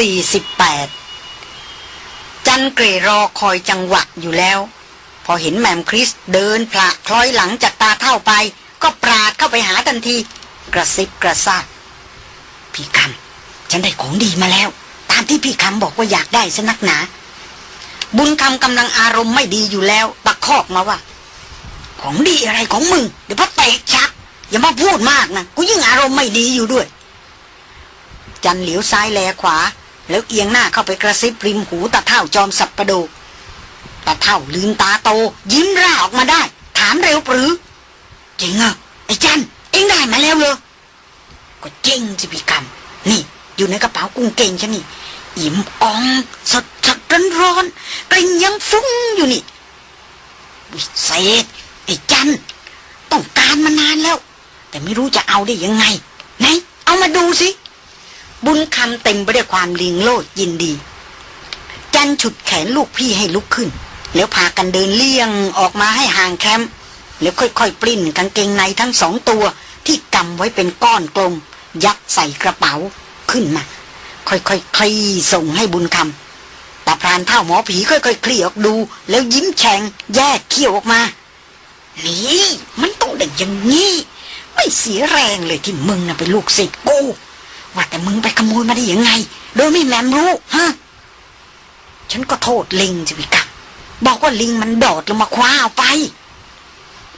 48 จันเกรรอคอยจังหวะอยู่แล้ว พอเห็นแมมคริสเดินพละคล้อยหลังจากตาเท่าไป ก็ปราดเข้าไปหาทันที กระซิบกระซาบพี่คำฉันได้ของดีมาแล้ว ตามที่พี่คำบอกว่าอยากได้สนักหนา บุญคำกำลังอารมณ์ไม่ดีอยู่แล้วตะคอกมาว่า ของดีอะไรของมึง เดี๋ยวพ่อเตะชัก อย่ามาพูดมากนะกูยิ่งอารมณ์ไม่ดีอยู่ด้วยจันเหลียวซ้ายแลขวา แล้วเอียงหน้าเข้าไปกระซิบริมหูตาเท่าจอมสับประโดตาเท่าลืมตาโต ยิ้มร่าออกมาได้ ถามเร็วปรือจริงอะไอ้จันเอ็งได้มาแล้วเลยก็จริงสิพี่คำนี่อยู่ในกระเป๋ากุ้งเก่งฉันนี่อิ่มอ่องสดสดร้อนร้อนกลิ่นยังฟุ้งอยู่นี่วิเศษไอ้จันต้องการมานานแล้ว แต่ไม่รู้จะเอาได้ยังไงไหนเอามาดูสิ บุญคำเต็มไปด้วยความลิงโลดยินดี จันฉุดแขนลูกพี่ให้ลุกขึ้น แล้วพากันเดินเลี่ยงออกมาให้ห่างแคมป์แล้วค่อยๆ ปลิ้นกางเกงในทั้งสองตัว ที่กำไว้เป็นก้อนกลม ยัดใส่กระเป๋าขึ้นมา ค่อยๆคลี่ส่งให้บุญคำแต่พรานเท่าหมอผีค่อยๆคลี่ออกดู แล้วยิ้มแฉ่งแยกเขี้ยวออกมา นี่มันต้องได้อย่างนี้ ไม่เสียแรงเลยที่มึงน่ะเป็นลูกศิษย์กู ว่าแต่มึงไปขโมยมาได้ยังไง โดยไม่แมมรู้ฮะฉันก็โทษลิงสิพี่กับบอกว่าลิงมันโดดลงมาคว้าเอาไป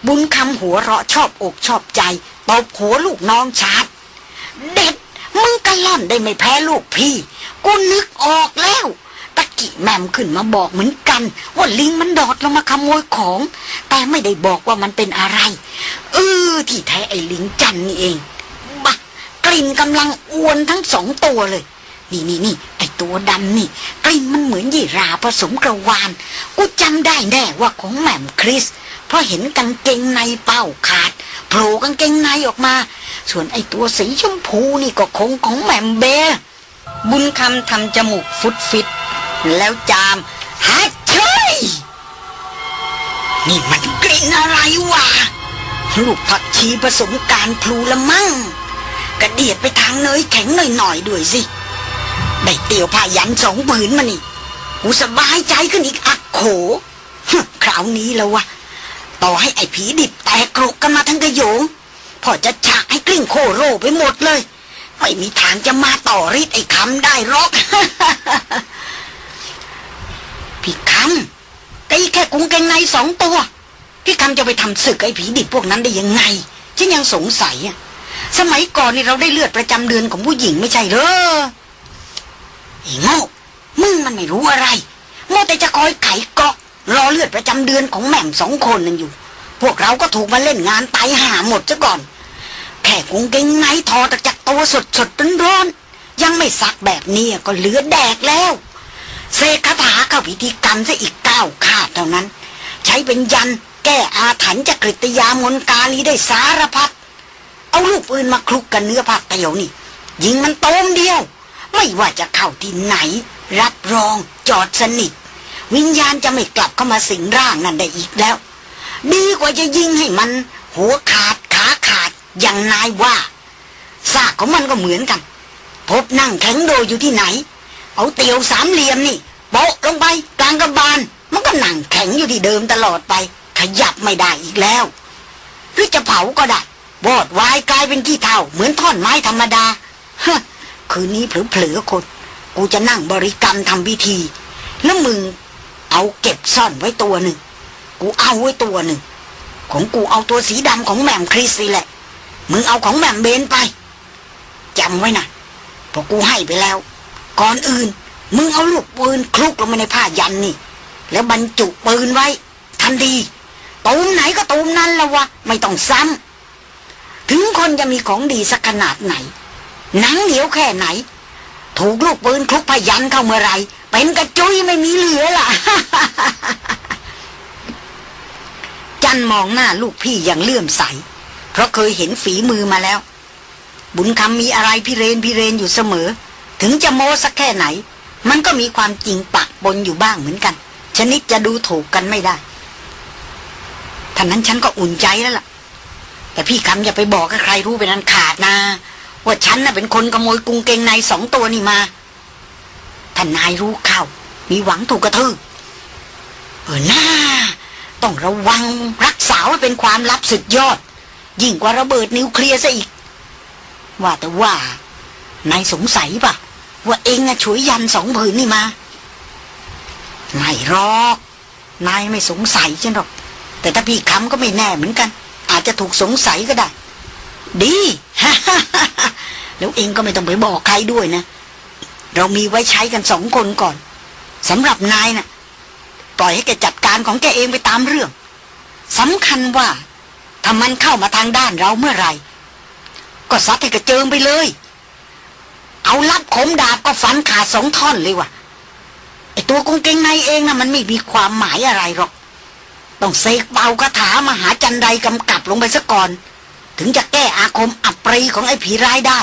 บุญคำหัวเราะชอบอกชอบใจตบหัวลูกน้องชาร์จเด็ดมึงกะล่อนได้ไม่แพ้ลูกพี่กูนึกออกแล้วตะกี้แมมขึ้นมาบอกเหมือนกัน ว่าลิงมันโดดลงมาขโมยของ แต่ไม่ได้บอกว่ามันเป็นอะไรเออที่แท้ไอ้ลิงจันนี่เอง ลิ่นกำลังอวนทั้งสองตัวเลย นี่นี่นี่ไอตัวดำนี่กลิ่นมันเหมือนยี่ราผสมกระวาน กูจำได้แน่ว่าของแหม่มคริส เพราะเห็นกางเกงในเป้าขาดโผล่กางเกงในออกมา ส่วนไอตัวสีชมพูนี่ก็คงของแหม่มเบรบุญคำทำจมูกฟุดฟิต แล้วจามฮัทเชยนี่มันกลิ่นอะไรวะลูกผักชีผสมการพลูละมั่ง กระเดียดไปทางเนยแข็งหน่อยๆด้วยสิ ได้เตียวผ้ายันสองผืนมานี่กูสบายใจขึ้นอีกอักโขคราวนี้แล้ววะ ต่อให้ไอ้ผีดิบแตกกรุกกันมาทั้งกระโยง พอจะฉากให้กลิ้งโคโรไปหมดเลย ไม่มีทางจะมาต่อริดไอ้คำได้หรอกพี่คำตีแค่กุ้งเกงในสองตัว พี่คำจะไปทำศึกไอ้ผีดิบพวกนั้นได้ยังไง ฉันยังสงสัยอะ สมัยก่อนนี่เราได้เลือดประจำเดือนของผู้หญิงไม่ใช่เหรอไอ้โง่มึงมันไม่รู้อะไรโง่แต่จะคอยไขเกอกรอเลือดประจำเดือนของแหม่มสองคนนั่นอยู่ พวกเราก็ถูกมาเล่นงานตายหาหมดซะก่อนแค่กุ้งเกงในถอดจากตัวสดสดร้อนๆยังไม่ซักแบบนี้ก็เหลือแดกแล้วเสกคาถาเข้าพิธีกรรมซะอีกเก้าคาบเท่านั้น ใช้เป็นยันแก้อาถรรพ์จากกริยามนกาลีได้สารพัด เอาลูกปืนมาคลุกกันเนื้อผักเตียวนี่ ยิงมันโต้มเดียว ไม่ว่าจะเข้าที่ไหน รับรองจอดสนิท วิญญาณจะไม่กลับเข้ามาสิงร่างนั่นได้อีกแล้ว ดีกว่าจะยิงให้มัน หัวขาดขาขาดอย่างนายว่าซากของมันก็เหมือนกัน พบนั่งแข็งโดยอยู่ที่ไหน เอาเตียวสามเหลี่ยมนี่โปะลงไปกลางกระบาล มันก็นั่งแข็งอยู่ที่เดิมตลอดไป ขยับไม่ได้อีกแล้ว หรือจะเผาก็ได้ วอดวายกลายเป็นขี้เถ้าเหมือนท่อนไม้ธรรมดาฮคืนนี้เผลอๆคน กูจะนั่งบริกรรมทำพิธี แล้วมึงเอาเก็บซ่อนไว้ตัวหนึ่ง กูเอาไว้ตัวหนึ่ง ของกูเอาตัวสีดำของแหม่มคริสนี่แหละ มึงเอาของแหม่มเบนไปจำไว้นะพอกูให้ไปแล้ว ก่อนอื่น มึงเอาลูกปืนคลุกลงมาในผ้ายันนี่ แล้วบรรจุปืนไว้ ทันทีตูมไหนก็ตูมนั้นละวะ ไม่ต้องซ้ำ ถึงคนจะมีของดีสักขนาดไหน หนังเหนียวแค่ไหน ถูกลูกปืนคลุกพยันเข้าเมื่อไร เป็นกระจุยไม่มีเหลือล่ะ จันมองหน้าลูกพี่อย่างเลื่อมใส เพราะเคยเห็นฝีมือมาแล้ว บุญคำมีอะไรพิเรนพิเรนอยู่เสมอ ถึงจะโม้สักแค่ไหน มันก็มีความจริงปะปนอยู่บ้างเหมือนกัน ชนิดจะดูถูกกันไม่ได้ท่านั้นฉันก็อุ่นใจแล้วล่ะ แต่พี่คำอย่าไปบอกให้ใครรู้เป็นอันขาดนะ ว่าฉันน่ะเป็นคนขโมยกุงเกงในสองตัวนี่มาท่านนายรู้เข้ามีหวังถูกกระทืบเออหน้า ต้องระวังรักษาไว้เป็นความลับสุดยอด ยิ่งกว่าระเบิดนิวเคลียร์ซะอีก ว่าแต่ว่านายสงสัยปะว่าเองอะฉวยยันสองผืนนี่มา ไม่หรอก นายไม่สงสัยฉันหรอก แต่ถ้าพี่คำก็ไม่แน่เหมือนกัน อาจจะถูกสงสัยก็ได้ ดีแล้วเองก็ไม่ต้องไปบอกใครด้วยนะ เรามีไว้ใช้กันสองคนก่อนสำหรับนายนะ่ะ ปล่อยให้แกจัดการของแกเองไปตามเรื่องสำคัญว่าถ้ามันเข้ามาทางด้านเราเมื่อไหร่ ก็ซัดให้กระเจิงไปเลย เอาลับขมดาบก็ฟันขาดสองท่อนเลยว่ะไอตัวกงเกงในเองน่ะมันไม่มีความหมายอะไรหรอก ต้องเสกเบาคาถามหาจันไดกำกับลงไปซะก่อน ถึงจะแก้อาคมอับปรีของไอ้ผีร้ายได้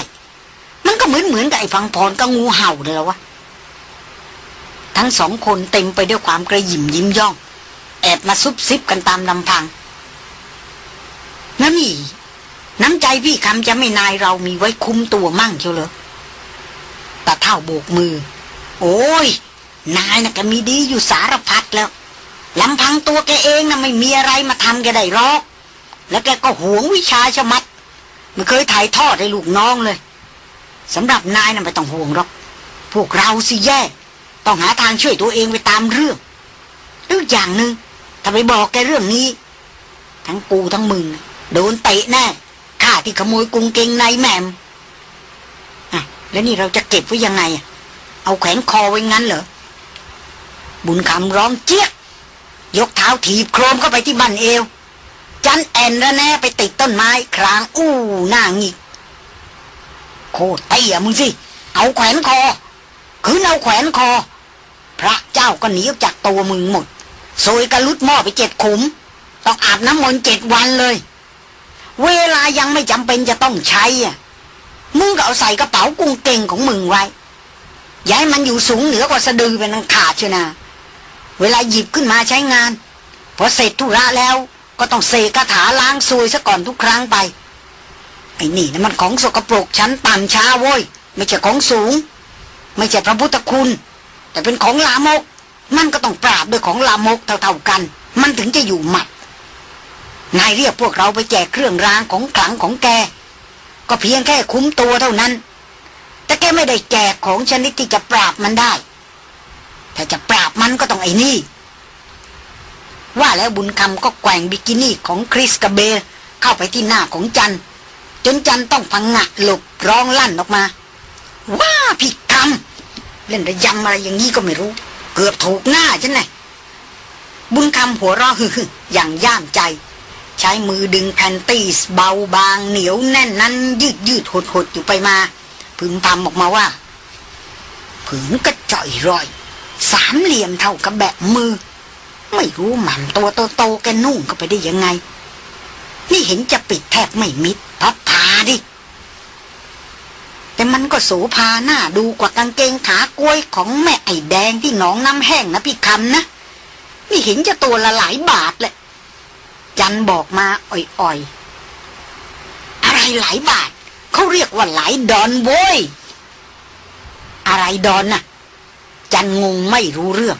มันก็เหมือนเหมือนกับไอ้ฟังพรกับงูเห่าเลยละวะทั้งสองคนเต็มไปด้วยความกระยิมยิ้มย่อง แอบมาซุบซิบกันตามลำพังนั่นนี่น้ำใจพี่คำจะไม่นายเรามีไว้คุ้มตัวมั่งเชียวเหรอตาเท่าโบกมือ โอ้ย นายนะ่ะแกมีดีอยู่สารพัดแล้ว ลำพังตัวแกเองนะ่ะไม่มีอะไรมาทำแกได้หรอก แล้วแกก็หวงวิชาชะมัดไม่เคยถ่ายทอดให้ลูกน้องเลยสำหรับนายนะ่ะไม่ต้องห่วงหรอก พวกเราสิแย่ ต้องหาทางช่วยตัวเองไปตามเรื่องอีกอย่างหนึง่งถ้าไปบอกแกเรื่องนี้ ทั้งกูทั้งมึง โดนเตะแน่ข้าที่ขโมยกุงเกงในแหมมอะแล้วนี่เราจะเก็บไว้ยังไง เอาแขวนคอไว้งั้นเหรอบุญคำร้องเจี๊ยก ยกเท้าถีบโครมเข้าไปที่บันเอว จันแอนระแน่ไปติดต้นไม้ครางอู้หน้างิก โคตรเตี้ยมึงสิ เอาแขวนคอ คือเอาแขวนคอ พระเจ้าก็หนีออกจากตัวมึงหมดโซยกระลุดหม้อไปเจ็ดขุม ต้องอาบน้ำมนต์เจ็ดวันเลย เวลายังไม่จำเป็นจะต้องใช้อะมึงก็เอาใส่กระเป๋ากุ้งเก่งของมึงไว้ย้ายมันอยู่สูงเหนือกว่าสะดือเป็นนังขาดเชียวนะ เวลาหยิบขึ้นมาใช้งาน พอเสร็จธุระแล้วก็ต้องเสกคาถาล้างซวยซะก่อนทุกครั้งไป ไอ้นี่นะมันของสกปรกชั้นต่ำช้าโว้ย ไม่ใช่ของสูง ไม่ใช่พระพุทธคุณ แต่เป็นของลามก มันก็ต้องปราบด้วยของลามกเท่าๆกัน มันถึงจะอยู่หมัดนายเรียกพวกเราไปแจกเครื่องรางของขลังของแก ก็เพียงแค่คุ้มตัวเท่านั้น แต่แกไม่ได้แจกของชนิดที่จะปราบมันได้ ถ้าจะปราบมันก็ต้องไอ้นี่ ว่าแล้วบุญคำก็แกว่งบิกินี่ของคริสกับเบลเข้าไปที่หน้าของจัน จนจันต้องพังงะหลบร้องลั่นออกมาว้าผิดคำเล่นระยำอะไรอย่างนี้ก็ไม่รู้ เกือบถูกหน้าฉันไงบุญคำหัวเราะฮึอย่างย่ามใจ ใช้มือดึงแผ่นตีสเบาบางเหนียวแน่นนั้น ยืดยืดหดหดอยู่ไปมา พึมพำออกมาว่าผืนกระจ่อยรอย สามเหลี่ยมเท่ากับแบบมือ ไม่รู้หมันตัวโตๆแกนุ่งเข้าไปได้ยังไง นี่เห็นจะปิดแทบไม่มิด พับพาดิ แต่มันก็โสภาหน้าดูกว่ากางเกงขากล้วยของแม่ไอแดงที่หนองน้ำแห้งนะพี่คำนะ นี่เห็นจะตัวละหลายบาทแหละจันบอกมาอ่อยๆ อะไรหลายบาทเขาเรียกว่าหลายดอนโว้ย อะไรดอนน่ะ จันงงไม่รู้เรื่อง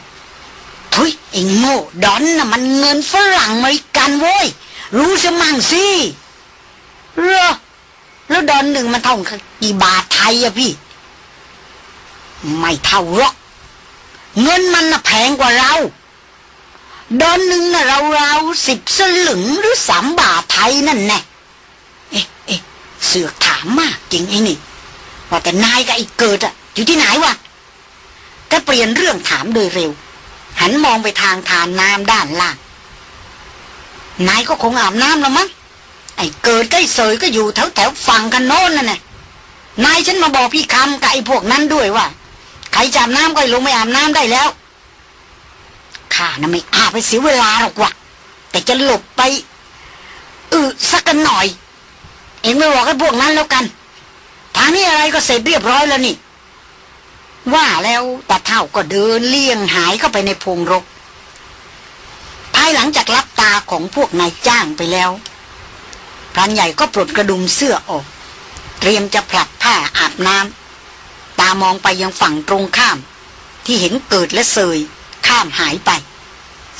ทุยไอ้โง่ดอนน่ะมันเงินฝรั่งอเมริกันโว้ย รู้สมั่งสิเรอแล้วดอนหนึ่งมันเท่ากี่บาทไทยอะพี่ ไม่เท่าหรอก เงินมันน่ะแพงกว่าเรา ดอนหนึ่งน่ะเราเราสิบสลึงหรือสามบาทไทยนั่นแน่เอ๊ะเอ๊ะเสือกถามมากจริงไอ้นี่ว่าแต่นายกับไอ้เกิดอะอยู่ที่ไหนวะ ก็เปลี่ยนเรื่องถามโดยเร็ว หันมองไปทางทานน้ำด้านล่าง นายก็คงอาบน้ำแล้วมั้งไอ้เกิดใกล้เสยก็อยู่แถวแถวฝั่งกันโน้นน่ะนะนายฉันมาบอกพี่คำกับไอ้พวกนั้นด้วยว่าใครจับน้ำก็ลงไปอาบน้ำได้แล้วข้าน่ะไม่อาบไปเสียเวลาหรอกวะแต่จะหลบไปเออสักกันหน่อย เองไม่บอกให้พวกนั้นแล้วกัน ทางนี้อะไรก็เสร็จเรียบร้อยแล้วนี่ ว่าแล้วตาเท่าก็เดินเลี่ยงหายเข้าไปในพงรก ภายหลังจากรับตาของพวกนายจ้างไปแล้วพรานใหญ่ก็ปลดกระดุมเสื้อออก เตรียมจะผลัดผ้าอาบน้ำตามองไปยังฝั่งตรงข้าม ที่เห็นเกิดและเสยข้ามหายไป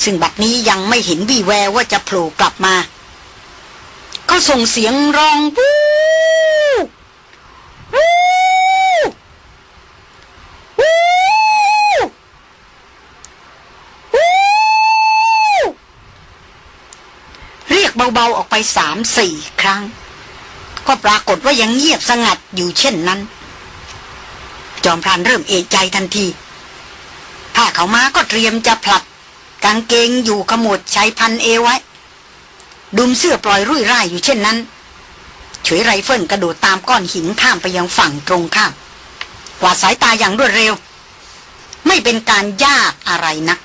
ซึ่งบัดนี้ยังไม่เห็นวี่แววว่าจะโผล่กลับมา ก็ส่งเสียงร้องวู้วู้ เบาๆออกไปสามสี่ครั้ง ก็ปรากฏว่ายังเงียบสงัดอยู่เช่นนั้น จอมพรานเริ่มเอกใจทันทีถ้าเขามาก็เตรียมจะผลัด กางเกงอยู่ขมวดชายพันเอไว้ ดุมเสื้อปล่อยรุ่ยร่ายอยู่เช่นนั้นเฉยไรเฟิลกระโดดตามก้อนหินข้ามไปยังฝั่งตรงข้ามกว่าสายตาอย่างรวดเร็ว ไม่เป็นการยากอะไรนะัก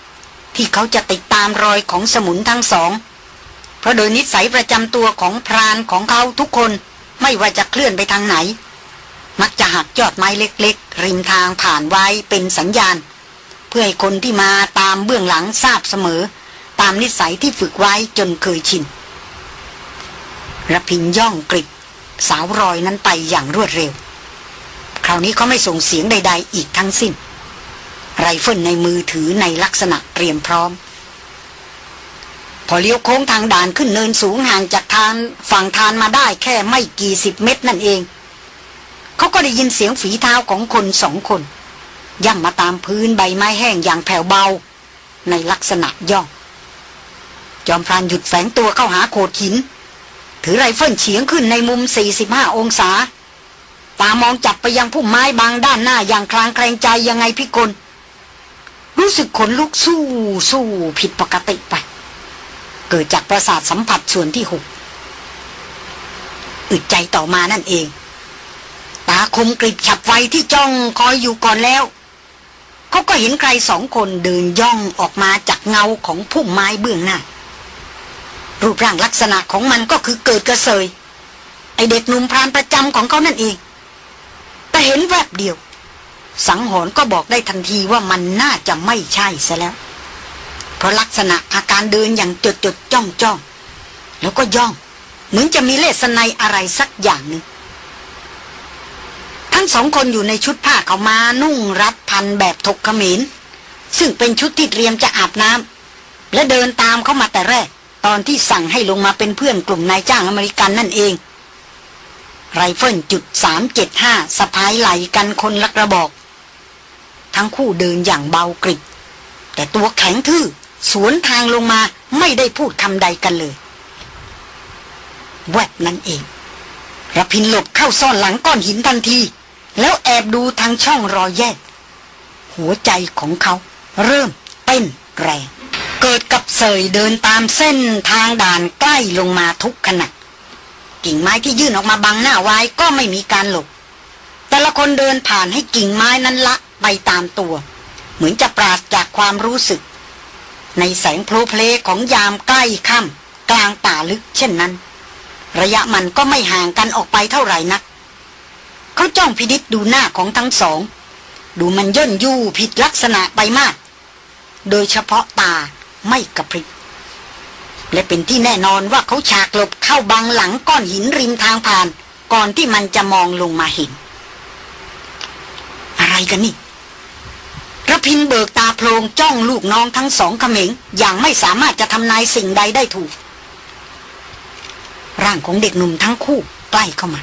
ที่เขาจะติดตามรอยของสมุนทั้งสอง ราะโดยนิสัยประจำตัวของพรานของเขาทุกคนไม่ว่าจะเคลื่อนไปทางไหน มักจะหักยอดไม้เล็กๆ ริมทางผ่านไว้เป็นสัญญาณ เพื่อให้คนที่มาตามเบื้องหลังทราบเสมอ ตามนิสัยที่ฝึกไว้จนเคยชินระพินย่องกริบสาวรอยนั้นไปอย่างรวดเร็ว คราวนี้เขาไม่ส่งเสียงใด ๆ อีกทั้งสิ้น ไรเฟิลในมือถือในลักษณะเตรียมพร้อม พอเลี้ยวโค้งทางด่านขึ้นเนินสูงห่างจากธารฝั่งธารมาได้แค่ไม่กี่สิบเมตรนั่นเอง เขาก็ได้ยินเสียงฝีเท้าของคนสองคน ย่ำมาตามพื้นใบไม้แห้งอย่างแผ่วเบา ในลักษณะย่องจอมพรานหยุดแฝงตัวเข้าหาโขดหิน ถือไรเฟิลเฉียงขึ้นในมุม 45 องศา ตามองจับไปยังพุ่มไม้บางด้านหน้าอย่างคลางแคลงใจยังไงพิกล รู้สึกขนลุกสู้สู้ผิดปกติไป เกิดจากประสาทสัมผัสส่วนที่หกอึดใจต่อมานั่นเอง ตาคมกริบฉับไฟที่จ้องคอยอยู่ก่อนแล้ว เขาก็เห็นใครสองคนเดินย่องออกมาจากเงาของพุ่มไม้เบื้องหน้า รูปร่างลักษณะของมันก็คือเกิดกระเซย ไอเด็กหนุ่มพรานประจำของเขานั่นเอง แต่เห็นแวบเดียว สังหรณ์ก็บอกได้ทันทีว่ามันน่าจะไม่ใช่ซะแล้ว เพราะลักษณะอาการเดินอย่างจดจดจ้องจ้องแล้วก็ย่อง เหมือนจะมีเลสไนอะไรสักอย่างหนึ่งทั้งสองคนอยู่ในชุดผ้าเขามานุ่งรัดพันแบบถกขมินซึ่งเป็นชุดที่เตรียมจะอาบน้ำและเดินตามเขามาแต่แรก ตอนที่สั่งให้ลงมาเป็นเพื่อนกลุ่มนายจ้างอเมริกันนั่นเอง ไรเฟิลจุดสามเจ็ดห้าสะพายไหล่กันคนละกระบอก ทั้งคู่เดินอย่างเบากริบแต่ตัวแข็งทื่อ สวนทางลงมาไม่ได้พูดคำใดกันเลย แวบนั้นเองรพินทร์หลบเข้าซ่อนหลังก้อนหินทันที แล้วแอบดูทางช่องรอยแยก หัวใจของเขาเริ่มเต้นแรง เกิดกับเสยเดินตามเส้นทางด่านใกล้ลงมาทุกขณะกิ่งไม้ที่ยื่นออกมาบังหน้าไว้ก็ไม่มีการหลบ แต่ละคนเดินผ่านให้กิ่งไม้นั้นละไปตามตัว เหมือนจะปราศจากความรู้สึก ในแสงพลเพลของยามใกล้ค่ำกลางป่าลึกเช่นนั้น ระยะมันก็ไม่ห่างกันออกไปเท่าไหร่นัก เขาจ้องพินิษดูหน้าของทั้งสอง ดูมันย่นยู่ผิดลักษณะไปมาก โดยเฉพาะตาไม่กระพริบและเป็นที่แน่นอนว่าเขาฉากหลบเข้าบังหลังก้อนหินริมทางผ่าน ก่อนที่มันจะมองลงมาเห็น อะไรกันนี่ ระพินเบิกตาโพลงจ้องลูกน้องทั้งสองเขม็ง อย่างไม่สามารถจะทำนายสิ่งใดได้ถูก ร่างของเด็กหนุ่มทั้งคู่ใกล้เข้ามา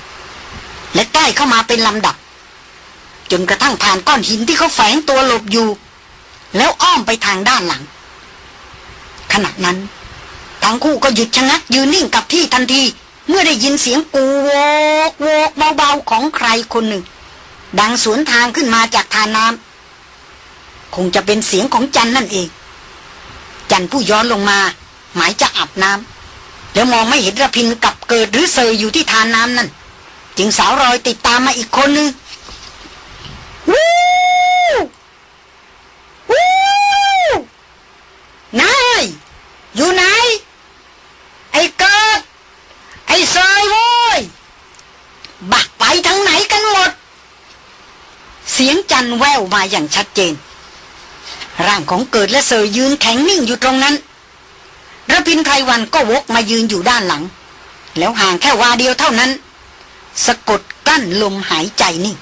และใกล้เข้ามาเป็นลำดับ จนกระทั่งผ่านก้อนหินที่เขาแฝงตัวหลบอยู่ แล้วอ้อมไปทางด้านหลัง ขณะนั้น ทั้งคู่ก็หยุดชะงักยืนนิ่งกับที่ทันที เมื่อได้ยินเสียงกูโวกโวกเบาๆของใครคนหนึ่ง ดังสวนทางขึ้นมาจากทานน้ำ คงจะเป็นเสียงของจันนั่นเอง จันผู้ย้อนลงมา หมายจะอาบน้ำแล้วมองไม่เห็นระพินกับเกิดหรือเซยอยู่ที่ทานน้ำนั่น จึงสาวรอยติดตามมาอีกคนนึงวู้วู้นายอยู่ไหน ไอ้เกิด ไอ้ซยโว้ยบักไปทางไหนกันหมด เสียงจันแววมาอย่างชัดเจน ร่างของเกิดและเสยยืนแข็งนิ่งอยู่ตรงนั้นระพินไทวันก็วกมายืนอยู่ด้านหลัง แล้วห่างแค่วาเดียวเท่านั้น สะกดกั้นลมหายใจนิ่ง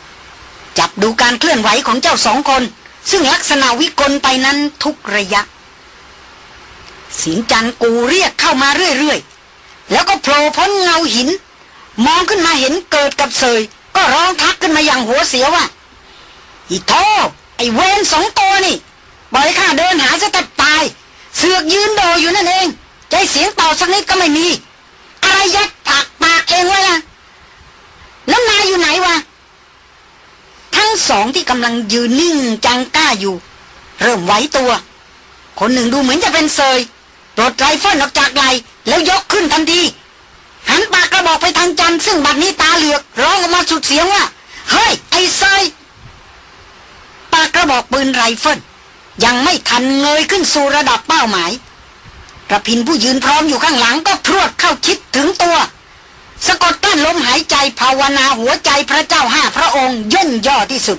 จับดูการเคลื่อนไหวของเจ้าสองคน ซึ่งลักษณะวิกลไปนั้นทุกระยะ สินจันกูเรียกเข้ามาเรื่อยๆ แล้วก็โผล่พ้นเงาหิน มองขึ้นมาเห็นเกิดกับเสย ก็ร้องทักขึ้นมาอย่างหัวเสียว่าอีโทไอเวนสองตัวนี่ บอยข้าเดินหาจะแตัดตาย เสือกยืนโด่อยู่นั่นเอง ส่งเสียงตอบสักนิดก็ไม่มี อะไรยัดผักปากเองวะล่ะแล้วนายอยู่ไหนวะ ทั้งสองที่กำลังยืนนิ่งจังก้าอยู่ เริ่มไหวตัว คนหนึ่งดูเหมือนจะเป็นเสยปลดไรเฟิลออกจากไหล่แล้วยกขึ้นทันที หันปากกระบอกไปทางจันซึ่งบัดนี้ตาเหลือกร้องออกมาสุดเสียงว่า เฮ้ย ไอ้เสยปากกระบอกปืนไรเฟิล ยังไม่ทันเงยขึ้นสู่ระดับเป้าหมายระพินผู้ยืนพร้อมอยู่ข้างหลังก็พรวดเข้าคิดถึงตัว สะกดกั้นลมหายใจภาวนาหัวใจพระเจ้าห้าพระองค์ย่นย่อที่สุด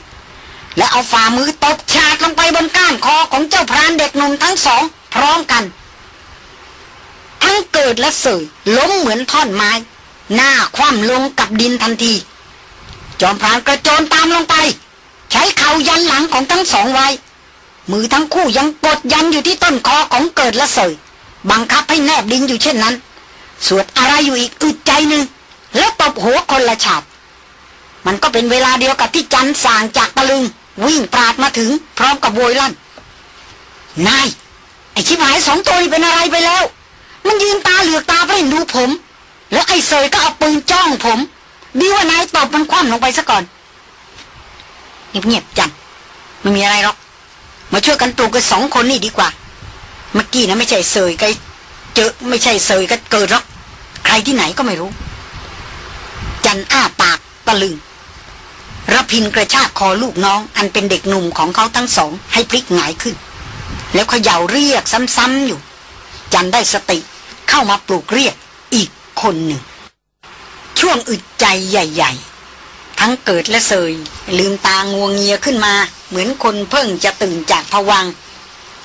และเอาฝ่ามือตบฉาดลงไปบนก้านคอของเจ้าพรานเด็กหนุ่มทั้งสอง พร้อมกัน ทั้งเกิดและเสยล้มเหมือนท่อนไม้ หน้าคว่ำลงกับดินทันที จอมพรานกระโจนตามลงไป ใช้เข่ายันหลังของทั้งสองไว้ มือทั้งคู่ยังกดยันอยู่ที่ต้นคอของเกิดและเสย บังคับให้แนบดินอยู่เช่นนั้น สวดอะไรอยู่อีกอึดใจหนึ่ง แล้วตบหัวคนละฉาบมันก็เป็นเวลาเดียวกับที่จันสางจากตะลึง วิ่งปราดมาถึงพร้อมกับโวยลั่น นาย ไอชิบหายสองตัวนี้เป็นอะไรไปแล้ว มันยืนตาเหลือกตาเพ่งดูผม แล้วไอ้เซยก็เอาปืนจ้องผม ดีว่านายตบมันคว่ำลงไปซะก่อนเงียบๆจันไม่มีอะไรหรอก มาช่วยกันปลูกกันสองคนนี่ดีกว่า เมื่อกี้นะไม่ใช่เสยก็เจอไม่ใช่เสยก็เกิดหรอกใครที่ไหนก็ไม่รู้ จันอ้าปากตะลึงรพินกระชากคอลูกน้อง อันเป็นเด็กหนุ่มของเขาทั้งสอง ให้พลิกหงายขึ้น แล้วเขย่าเรียกซ้ำๆอยู่ จันได้สติเข้ามาปลูกเรียกอีกคนหนึ่ง ช่วงอึดใจใหญ่ ๆ ทั้งเกิดและเสย ลืมตางวงเงียขึ้นมา เหมือนคนเพิ่งจะตื่นจากผวัง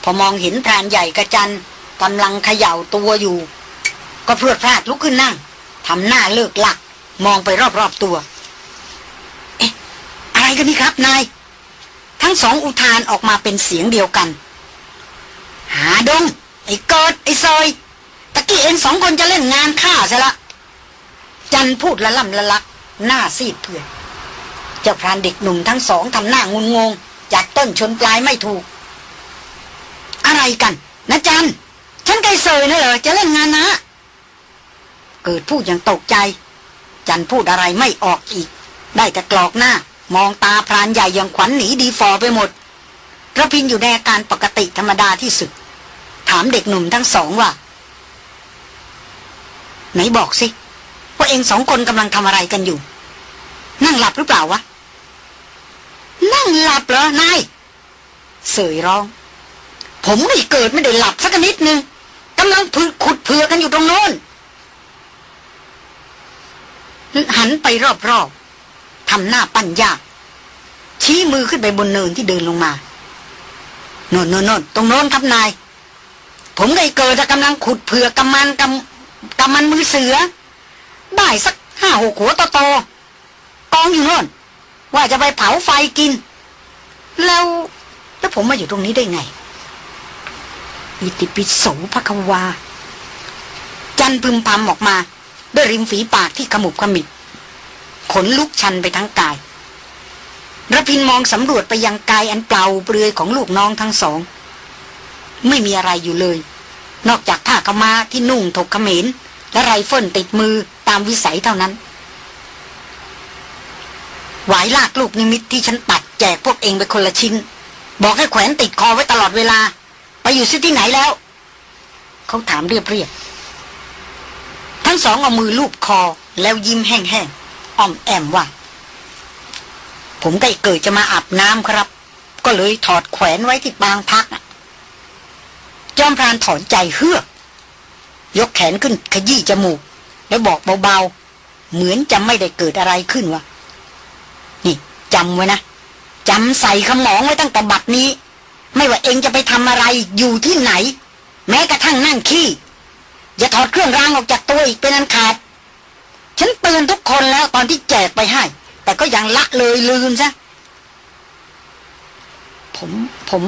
พอมองเห็นพรานใหญ่กระจันกำลังเขย่าตัวอยู่ ก็พรวดพลาดลุกขึ้นนั่งทำหน้าเลิกหลัก มองไปรอบๆตัว เอ๊ะ อะไรกันนี่ครับนาย ทั้งสองอุทานออกมาเป็นเสียงเดียวกัน หาดง ไอ้กอดไอ้ซอย ตะกี้เอ็นสองคนจะเล่นงานฆ่าซะละ จันพูดละล่ำละลัก หน้าซีดเพื่อนเจ้าพรานเด็กหนุ่มทั้งสองทำหน้างุนงง จากต้นชนปลายไม่ถูก อะไรกันนะจันฉันไกลเซยนะเหรอจะเล่นงานนะ เกิดพูดอย่างตกใจ จันพูดอะไรไม่ออกอีก ได้แต่กรอกหน้า มองตาพรานใหญ่อย่างขวัญหนีดีฟอไปหมดกระพินอยู่ในอาการปกติธรรมดาที่สุด ถามเด็กหนุ่มทั้งสองว่า ไหนบอกสิว่าเองสองคนกำลังทำอะไรกันอยู่ นั่งหลับหรือเปล่าวะ นั่งหลับเหรอนายเสยร้อง ผมไม่เกิดไม่ได้หลับสักนิดนึงกำลังผขุดเผือกันอยู่ตรงโน้น หันไปรอบๆทำหน้าปั้นยาก ชี้มือขึ้นไปบนเนินที่เดินลงมาโน่นโน่นโน่นตรงโน้นครับนาย ผมได้เกิดจะกำลังขุดเผือกกำมันกำกำมันมือเสือ ได้สักห้าหกหัวโตๆกองอยู่โน่น ว่าจะไปเผาไฟกิน แล้วแล้วผมมาอยู่ตรงนี้ได้ไง อิติปิโสภควา จันพึมพำออกมา ด้วยริมฝีปากที่ขมุบขมิบขนลุกชันไปทั้งกายรพินทร์มองสำรวจไปยังกายอันเปล่าเปลือยของลูกน้องทั้งสอง ไม่มีอะไรอยู่เลย นอกจากผ้าขาวม้าที่นุ่งถกเขมรและไรเฟิลติดมือตามวิสัยเท่านั้น หวายลากลูกนิมิตที่ฉันตัดแจกพวกเอ็งไปคนละชิ้น บอกให้แขวนติดคอไว้ตลอดเวลา ไปอยู่ที่ไหนแล้ว เขาถามเรียบเรียบทั้งสองเอามือลูบคอแล้วยิ้มแห้งๆอ่อมแอมว่า ผมก็เกิดจะมาอาบน้ำครับ ก็เลยถอดแขวนไว้ที่บางพักจอมพรานถอนใจเฮือกยกแขนขึ้นขยี้จมูก แล้วบอกเบาๆ เหมือนจะไม่ได้เกิดอะไรขึ้นวะ นี่จำไว้นะจำใส่ขมองไว้ตั้งแต่บัดนี้ ไม่ว่าเองจะไปทำอะไรอยู่ที่ไหน แม้กระทั่งนั่งขี้ อย่าถอดเครื่องรางออกจากตัวอีกเป็นอันขาด ฉันเตือนทุกคนแล้วตอนที่แจกไปให้ แต่ก็ยังละเลยลืมซะผมผม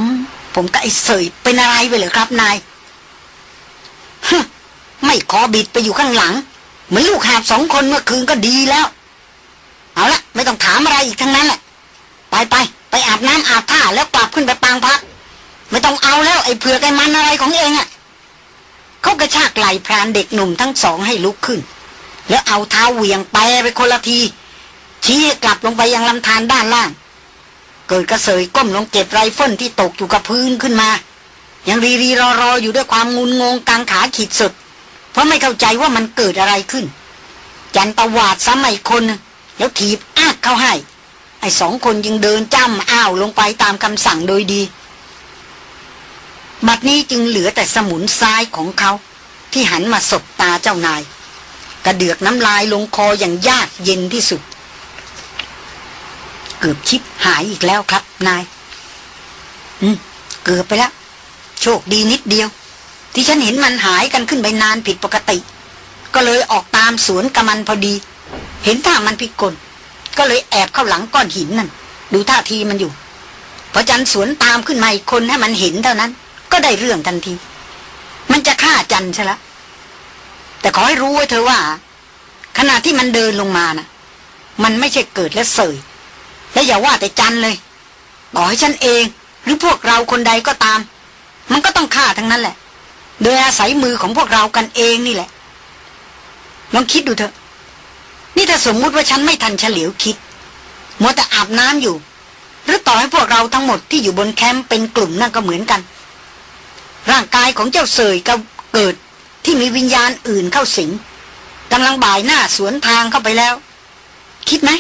ผมกับไอ้เสยเป็นอะไรไปเหรอครับนายฮะไม่ขอบิดไปอยู่ข้างหลัง เหมือนลูกหาบสองคนเมื่อคืนก็ดีแล้ว เอาละไม่ต้องถามอะไรอีกทั้งนั้นแหละไปไปไปอาบน้ำอาบท่าแล้วกลับขึ้นไปปางพัก ไม่ต้องเอาแล้วไอ้เผือกไอ้มันอะไรของเอ็งอะเขากระชากไหล่พรานเด็กหนุ่มทั้งสองให้ลุกขึ้น แล้วเอาเท้าเหวี่ยงไปไปคนละที ชี้กลับลงไปยังลำธารด้านล่าง เกิดกะเสยก้มลงเก็บไรเฟิลที่ตกอยู่กับพื้นขึ้นมา ยังรีรีรอรออยู่ด้วยความงุนงงกังขาขีดสุด เพราะไม่เข้าใจว่ามันเกิดอะไรขึ้น จันตวาดซ้ำอีกคน แล้วถีบอ้าเข้าให้ ไอ้สองคนยังเดินจ้ำอ้าวลงไปตามคำสั่งโดยดีบัดนี้จึงเหลือแต่สมุนซ้ายของเขา ที่หันมาสบตาเจ้านาย กระเดือกน้ำลายลงคออย่างยากเย็นที่สุด เกือบชิบหายอีกแล้วครับ นาย อืม เกือบไปแล้ว โชคดีนิดเดียว ที่ฉันเห็นมันหายกันขึ้นไปนานผิดปกติ ก็เลยออกตามสวนกำมันพอดี เห็นท่ามันพิกล ก็เลยแอบเข้าหลังก้อนหินนั่น ดูท่าทีมันอยู่พอจันสวนตามขึ้นมาอีกคนให้มันเห็นเท่านั้น ก็ได้เรื่องทันที มันจะฆ่าจันใช่ละ แต่ขอให้รู้ไว้เธอว่า ขณะที่มันเดินลงมานะ่ะ มันไม่ใช่เกิดและเสย และอย่าว่าแต่จันเลยบอกให้ฉันเอง หรือพวกเราคนใดก็ตาม มันก็ต้องฆ่าทั้งนั้นแหละ โดยอาศัยมือของพวกเรากันเองนี่แหละลองคิดดูเถอะ นี่ถ้าสมมุติว่าฉันไม่ทันเฉลียวคิดมัวแต่อาบน้ำอยู่ หรือต่อให้พวกเราทั้งหมดที่อยู่บนแคมป์เป็นกลุ่มนั่นก็เหมือนกัน ร่างกายของเจ้าเสยก็เกิดที่มีวิญญาณอื่นเข้าสิงกำลังบ่ายหน้าสวนทางเข้าไปแล้ว คิดไหม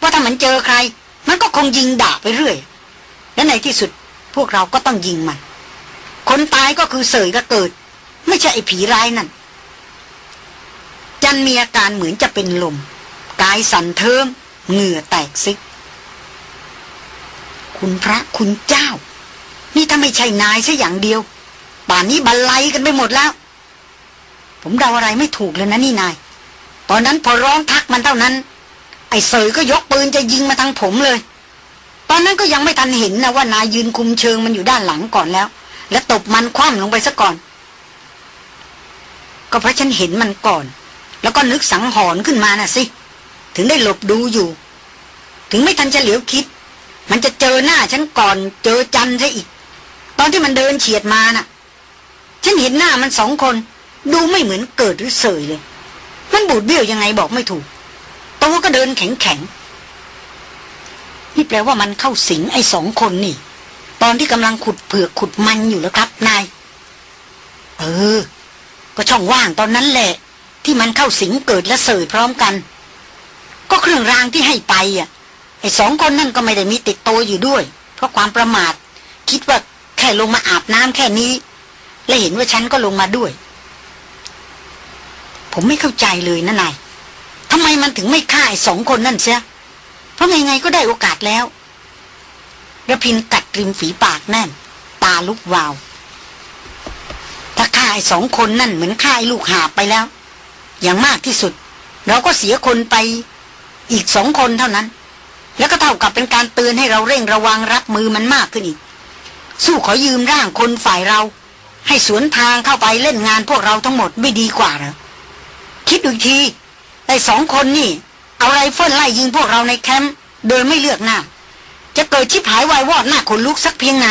ว่าถ้ามันเจอใคร มันก็คงยิงด่าไปเรื่อย และในที่สุดพวกเราก็ต้องยิงมัน คนตายก็คือเสยก็เกิด ไม่ใช่ไอ้ผีร้ายนั่นจันมีอาการเหมือนจะเป็นลม กายสั่นเทิมเหงื่อแตกซิก คุณพระคุณเจ้า นี่ถ้าไม่ใช่นายซะอย่างเดียว ป่านนี้บรรลัยกันไปหมดแล้ว ผมเดาอะไรไม่ถูกเลยนะนี่นาย ตอนนั้นพอร้องทักมันเท่านั้น ไอ้เสยก็ยกปืนจะยิงมาทางผมเลย ตอนนั้นก็ยังไม่ทันเห็นนะว่านายยืนคุมเชิงมันอยู่ด้านหลังก่อนแล้ว และตบมันคว่ำลงไปซะก่อน ก็เพราะฉันเห็นมันก่อน แล้วก็นึกสังหรณ์ขึ้นมาน่ะสิ ถึงได้หลบดูอยู่ ถึงไม่ทันจะเหลียวคิด มันจะเจอหน้าฉันก่อนเจอจันซะอีก ตอนที่มันเดินเฉียดมาน่ะ ฉันเห็นหน้ามันสองคน ดูไม่เหมือนเกิดหรือเสยเลย มันบูดเบี้ยวยังไงบอกไม่ถูกตัวก็เดินแข็งแข็งนี่แปลว่ามันเข้าสิงไอ้สองคนนี่ ตอนที่กำลังขุดเผือกขุดมันอยู่แล้วครับนายเออ ก็ช่องว่างตอนนั้นแหละ ที่มันเข้าสิงเกิดและเสยพร้อมกัน เครื่องรางที่ให้ไปอะไอ้สองคนนั่นก็ไม่ได้มีติดโตอยู่ด้วย เพราะความประมาท คิดว่าแค่ลงมาอาบน้ำแค่นี้ และเห็นว่าฉันก็ลงมาด้วย ผมไม่เข้าใจเลยนะนายทำไมมันถึงไม่ฆ่าไอ้สองคนนั่นเสียเพราะไงไงก็ได้โอกาสแล้วระพินกัดริมฝีปากแน่น ตาลุกวาว ถ้าฆ่าไอ้สองคนนั่นเหมือนฆ่าไอ้ลูกหาไปแล้ว อย่างมากที่สุด เราก็เสียคนไป อีกสองคนเท่านั้น แล้วก็เท่ากับเป็นการเตือนให้เราเร่งระวังรับมือมันมากขึ้นอีก สู้ขอยืมร่างคนฝ่ายเรา ให้สวนทางเข้าไปเล่นงานพวกเราทั้งหมดไม่ดีกว่าหรอคิดดูทีไอ้สองคนนี่ เอาไรเฟิลไล่ยิงพวกเราในแคมป์โดยไม่เลือกหน้า จะเกิดชิบหายวายวอดหน้าขนลุกสักเพียงไหน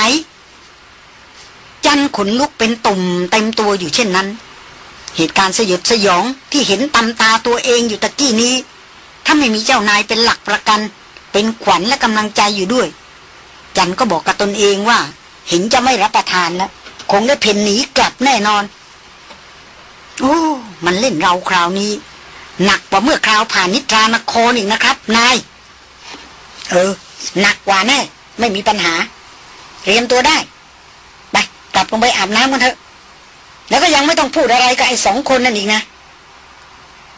จันขนลุกเป็นตุ่มเต็มตัวอยู่เช่นนั้น เหตุการณ์สยดสยองที่เห็นตำตาตัวเองอยู่ตะกี้นี้ ถ้าไม่มีเจ้านายเป็นหลักประกัน เป็นขวัญและกำลังใจอยู่ด้วย จันก็บอกกับตนเองว่า เห็นจะไม่รับประทานแล้วคงได้เพ่นหนีกลับแน่นอน โอ้ มันเล่นเราคราวนี้ หนักกว่าเมื่อคราวผ่านนิทรานครอีกนะครับ นาย เออ หนักกว่าแน่ ไม่มีปัญหาเตรียมตัวได้ ไป กลับลงไปอาบน้ำกันเถอะ แล้วก็ยังไม่ต้องพูดอะไรกับไอ้สองคนนั่นอีกนะ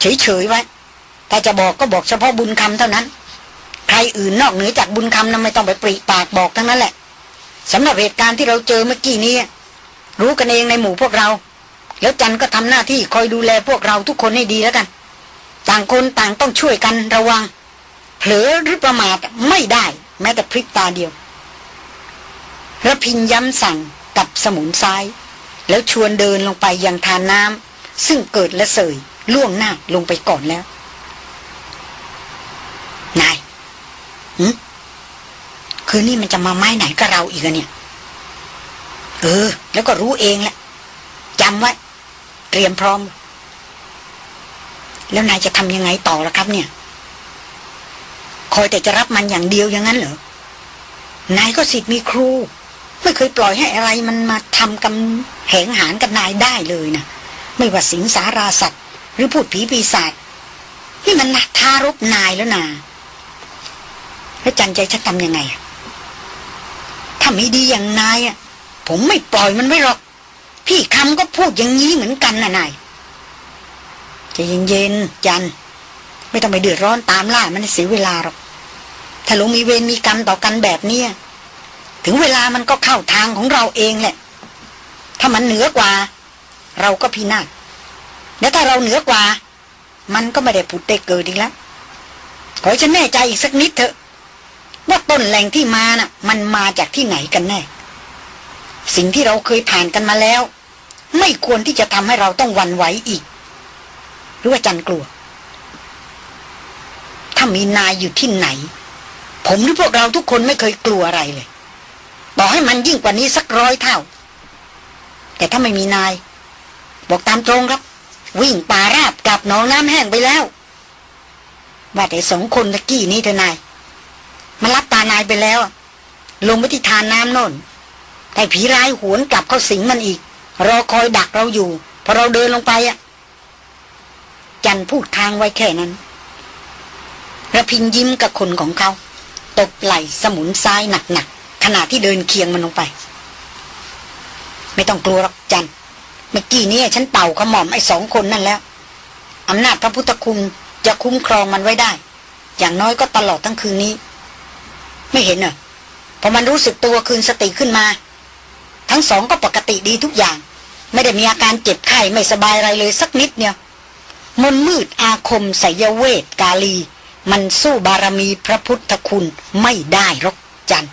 เฉยๆไว้ ถ้าจะบอกก็บอกเฉพาะบุญคำเท่านั้น ใครอื่นนอกเหนือจากบุญคำนั้นไม่ต้องไปปริปากบอกทั้งนั้นแหละสำหรับเหตุการณ์ที่เราเจอเมื่อกี้นี้ รู้กันเองในหมู่พวกเรา แล้วจันก็ทำหน้าที่คอยดูแลพวกเราทุกคนให้ดีแล้วกัน ต่างคนต่างต้องช่วยกันระวัง เผลอหรือประมาทไม่ได้ แม้แต่พริบตาเดียวระพินย้ำสั่งกับสมุนซ้าย แล้วชวนเดินลงไปยังทานน้ำซึ่งเกิดและเสยล่วงหน้าลงไปก่อนแล้ว นายหื คืนนี้มันจะมาไม้ไหนกับเราอีกอะเนี่ย เออ แล้วก็รู้เองแหละจำไว้เตรียมพร้อม แล้วนายจะทำยังไงต่อละครับ เนี่ย คอยแต่จะรับมันอย่างเดียวอย่างนั้นเหรอนายก็สิทธิ์มีครู ไม่เคยปล่อยให้อะไรมันมาทำกับแหงหานกับนายได้เลยนะไม่ว่าสิงสาราสัตว์ หรือพูดผีปีศาจนี่มันนักทารบนายแล้วนา แล้วจันใจจะทำยังไงถ้าไม่ดีอย่างนายอะ ผมไม่ปล่อยมันไว้หรอก พี่คำก็พูดอย่างนี้เหมือนกันนะนายจะเย็นๆจัน ไม่ต้องไปเดือดร้อนตามล่ามันเสียเวลาหรอกถ้าลงมีเวรมีกรรมต่อกันแบบนี้ถึงเวลามันก็เข้าทางของเราเองแหละ ถ้ามันเหนือกว่า เราก็พินาศแล้วถ้าเราเหนือกว่า มันก็ไม่ได้ผุดได้เกิดอีกแล้วขอฉันแน่ใจอีกสักนิดเถอะ ว่าต้นแหล่งที่มาน่ะ มันมาจากที่ไหนกันแน่ สิ่งที่เราเคยผ่านกันมาแล้ว ไม่ควรที่จะทำให้เราต้องวันไหวอีก หรือว่าจันกลัว ถ้ามีนายอยู่ที่ไหน ผมหรือพวกเราทุกคนไม่เคยกลัวอะไรเลยต่อให้มันยิ่งกว่านี้สักร้อยเท่า แต่ถ้าไม่มีนาย บอกตามตรงครับ วิ่งป่าราบกลับหนองน้ำแห้งไปแล้วว่าแต่สองคนตะกี้นี้เธอนาย มันรับตานายไปแล้ว ลงไปที่ทานน้ำน่น แต่ผีร้ายหวนกลับเข้าสิงมันอีก รอคอยดักเราอยู่ พอเราเดินลงไปอะจันพูดค้างไว้แค่นั้นระพินยิ้มกับคนของเขา ตบไหล่สมุนซ้ายหนักๆขณะที่เดินเคียงมันลงไป ไม่ต้องกลัวหรอกจันเมื่อกี้นี้ฉันเป่าขมอมไอ้สองคนนั่นแล้วอำนาจพระพุทธคุณจะคุ้มครองมันไว้ได้ อย่างน้อยก็ตลอดทั้งคืนนี้ ไม่เห็นเหรอพอมันรู้สึกตัวคืนสติขึ้นมา ทั้งสองก็ปกติดีทุกอย่าง ไม่ได้มีอาการเจ็บไข้ไม่สบายอะไรเลยสักนิดเนี่ยมนมืดอาคมไสยเวทกาลี มันสู้บารมีพระพุทธคุณไม่ได้หรอกจัน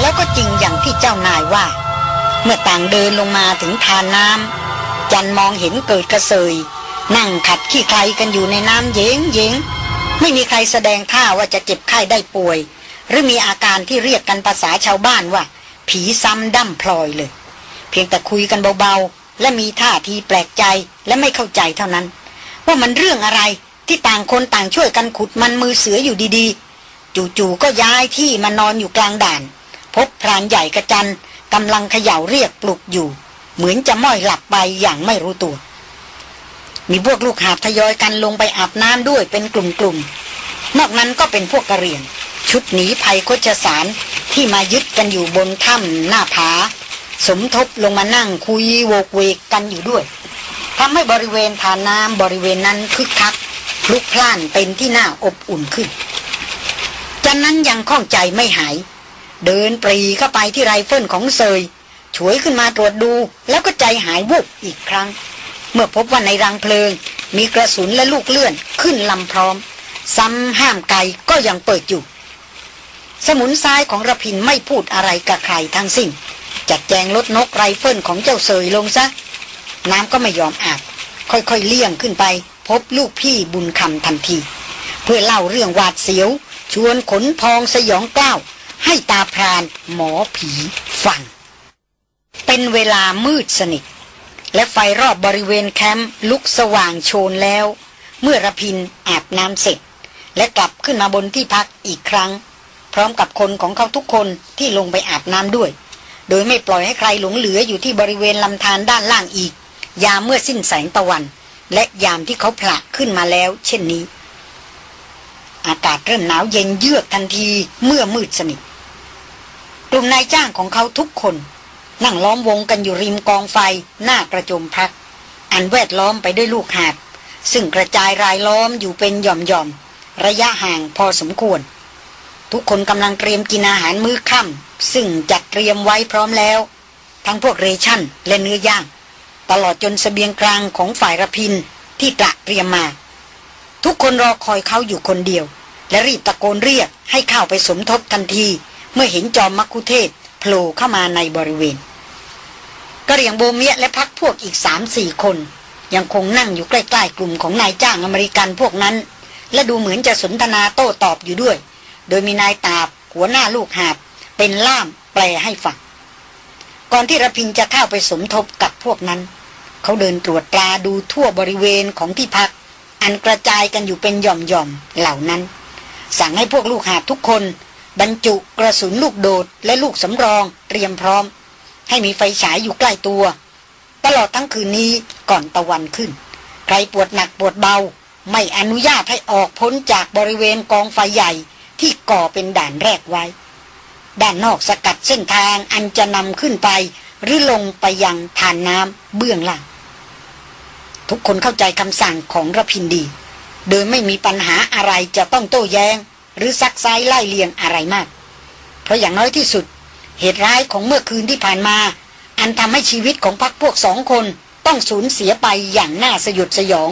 แล้วก็จริงอย่างที่เจ้านายว่า เมื่อต่างเดินลงมาถึงทานน้ำจันมองเห็นเกิดกระเซยนั่งขัดขี้ใครกันอยู่ในน้ำเย้งเย้ง ไม่มีใครแสดงท่าว่าจะเจ็บไข้ได้ป่วย หรือมีอาการที่เรียกกันภาษาชาวบ้านว่า ผีซ้ำดั้มพลอยเลย เพียงแต่คุยกันเบาๆ และมีท่าทีแปลกใจและไม่เข้าใจเท่านั้น ว่ามันเรื่องอะไรที่ต่างคนต่างช่วยกันขุดมันมือเสืออยู่ดีๆ จู่ๆก็ย้ายที่มานอนอยู่กลางด่าน พบพรานใหญ่กระจันกำลังเขย่าเรียกปลุกอยู่ เหมือนจะม้อยหลับไปอย่างไม่รู้ตัว มีพวกลูกหาบทยอยกันลงไปอาบน้ำด้วยเป็นกลุ่มๆ นอกนั้นก็เป็นพวกกระเรียงชุดหนีภัยโคชสารที่มายึดกันอยู่บนถ้ำหน้าผา สมทบลงมานั่งคุยโวกเวกกันอยู่ด้วยทำให้บริเวณธารน้ำบริเวณนั้นคึกคักพลุกพล่านเป็นที่น่าอบอุ่นขึ้นจันนั้นยังข้องใจไม่หาย เดินปรี่เข้าไปที่ไรเฟิลของเสย ฉวยขึ้นมาตรวจดูแล้วก็ใจหายวุบอีกครั้ง เมื่อพบว่าในรังเพลิง มีกระสุนและลูกเลื่อนขึ้นลำพร้อม ซ้ำห้ามไกก็ยังเปิดอยู่ สมุนซ้ายของรพินทร์ไม่พูดอะไรกับใครทั้งสิ้น จัดแจงลดนกไรเฟิลของเจ้าเสยลงซะ น้ำก็ไม่ยอมอาบค่อยๆเลี่ยงขึ้นไป พบลูกพี่บุญคำทันที เพื่อเล่าเรื่องหวาดเสียว ชวนขนพองสยองเกล้า ให้ตาพรานหมอผีฟัง เป็นเวลามืดสนิท และไฟรอบบริเวณแคมป์ลุกสว่างโชนแล้ว เมื่อรพินทร์อาบน้ำเสร็จ และกลับขึ้นมาบนที่พักอีกครั้ง พร้อมกับคนของเขาทุกคนที่ลงไปอาบน้ำด้วย โดยไม่ปล่อยให้ใครหลงเหลืออยู่ที่บริเวณลำธารด้านล่างอีก ยามเมื่อสิ้นแสงตะวัน และยามที่เขาผลักขึ้นมาแล้ว เช่นนี้ อากาศเริ่มหนาวเย็นเยือกทันทีเมื่อมืดสนิทกลุ่มนายจ้างของเขาทุกคน นั่งล้อมวงกันอยู่ริมกองไฟหน้ากระจมพัก อันแวดล้อมไปด้วยลูกหาบซึ่งกระจายรายล้อมอยู่เป็นหย่อมๆ ระยะห่างพอสมควร ทุกคนกำลังเตรียมกินอาหารมื้อค่ำซึ่งจัดเตรียมไว้พร้อมแล้ว ทั้งพวกเรชั่นและเนื้อย่าง ตลอดจนสเสบียงกลางของฝ่ายระพินที่ตระเตรียมมา ทุกคนรอคอยเขาอยู่คนเดียว และรีบตะโกนเรียกให้เข้าไปสมทบทันที เมื่อเห็นจอมมักคุเทศ ผล่เข้ามาในบริเวณกระเหรี่ยงโบเมียและพักพวกอีกสามสี่คน ยังคงนั่งอยู่ใกล้ๆกลุ่มของนายจ้างอเมริกันพวกนั้น และดูเหมือนจะสนทนาโต้ตอบอยู่ด้วย โดยมีนายตาบหัวหน้าลูกหาบ เป็นล่ามแปลให้ฟังก่อนที่ระพินจะเข้าไปสมทบกับพวกนั้น เขาเดินตรวจตราดูทั่วบริเวณของที่พัก อันกระจายกันอยู่เป็นหย่อมๆเหล่านั้น สั่งให้พวกลูกหาบทุกคน บรรจุกระสุนลูกโดดและลูกสำรองเตรียมพร้อม ให้มีไฟฉายอยู่ใกล้ตัว ตลอดทั้งคืนนี้ก่อนตะวันขึ้น ใครปวดหนักปวดเบา ไม่อนุญาตให้ออกพ้นจากบริเวณกองไฟใหญ่ที่ก่อเป็นด่านแรกไว้ ด้านนอกสกัดเส้นทางอันจะนำขึ้นไป หรือลงไปยังฐานน้ำเบื้องล่าง ทุกคนเข้าใจคำสั่งของระพินดี โดยไม่มีปัญหาอะไรจะต้องโต้แยง้ง หรือซักไซไล่เลียงอะไรมาก เพราะอย่างน้อยที่สุด เหตุร้ายของเมื่อคืนที่ผ่านมา อันทำให้ชีวิตของพักพวกสองคนต้องสูญเสียไปอย่างน่าสยดสยอง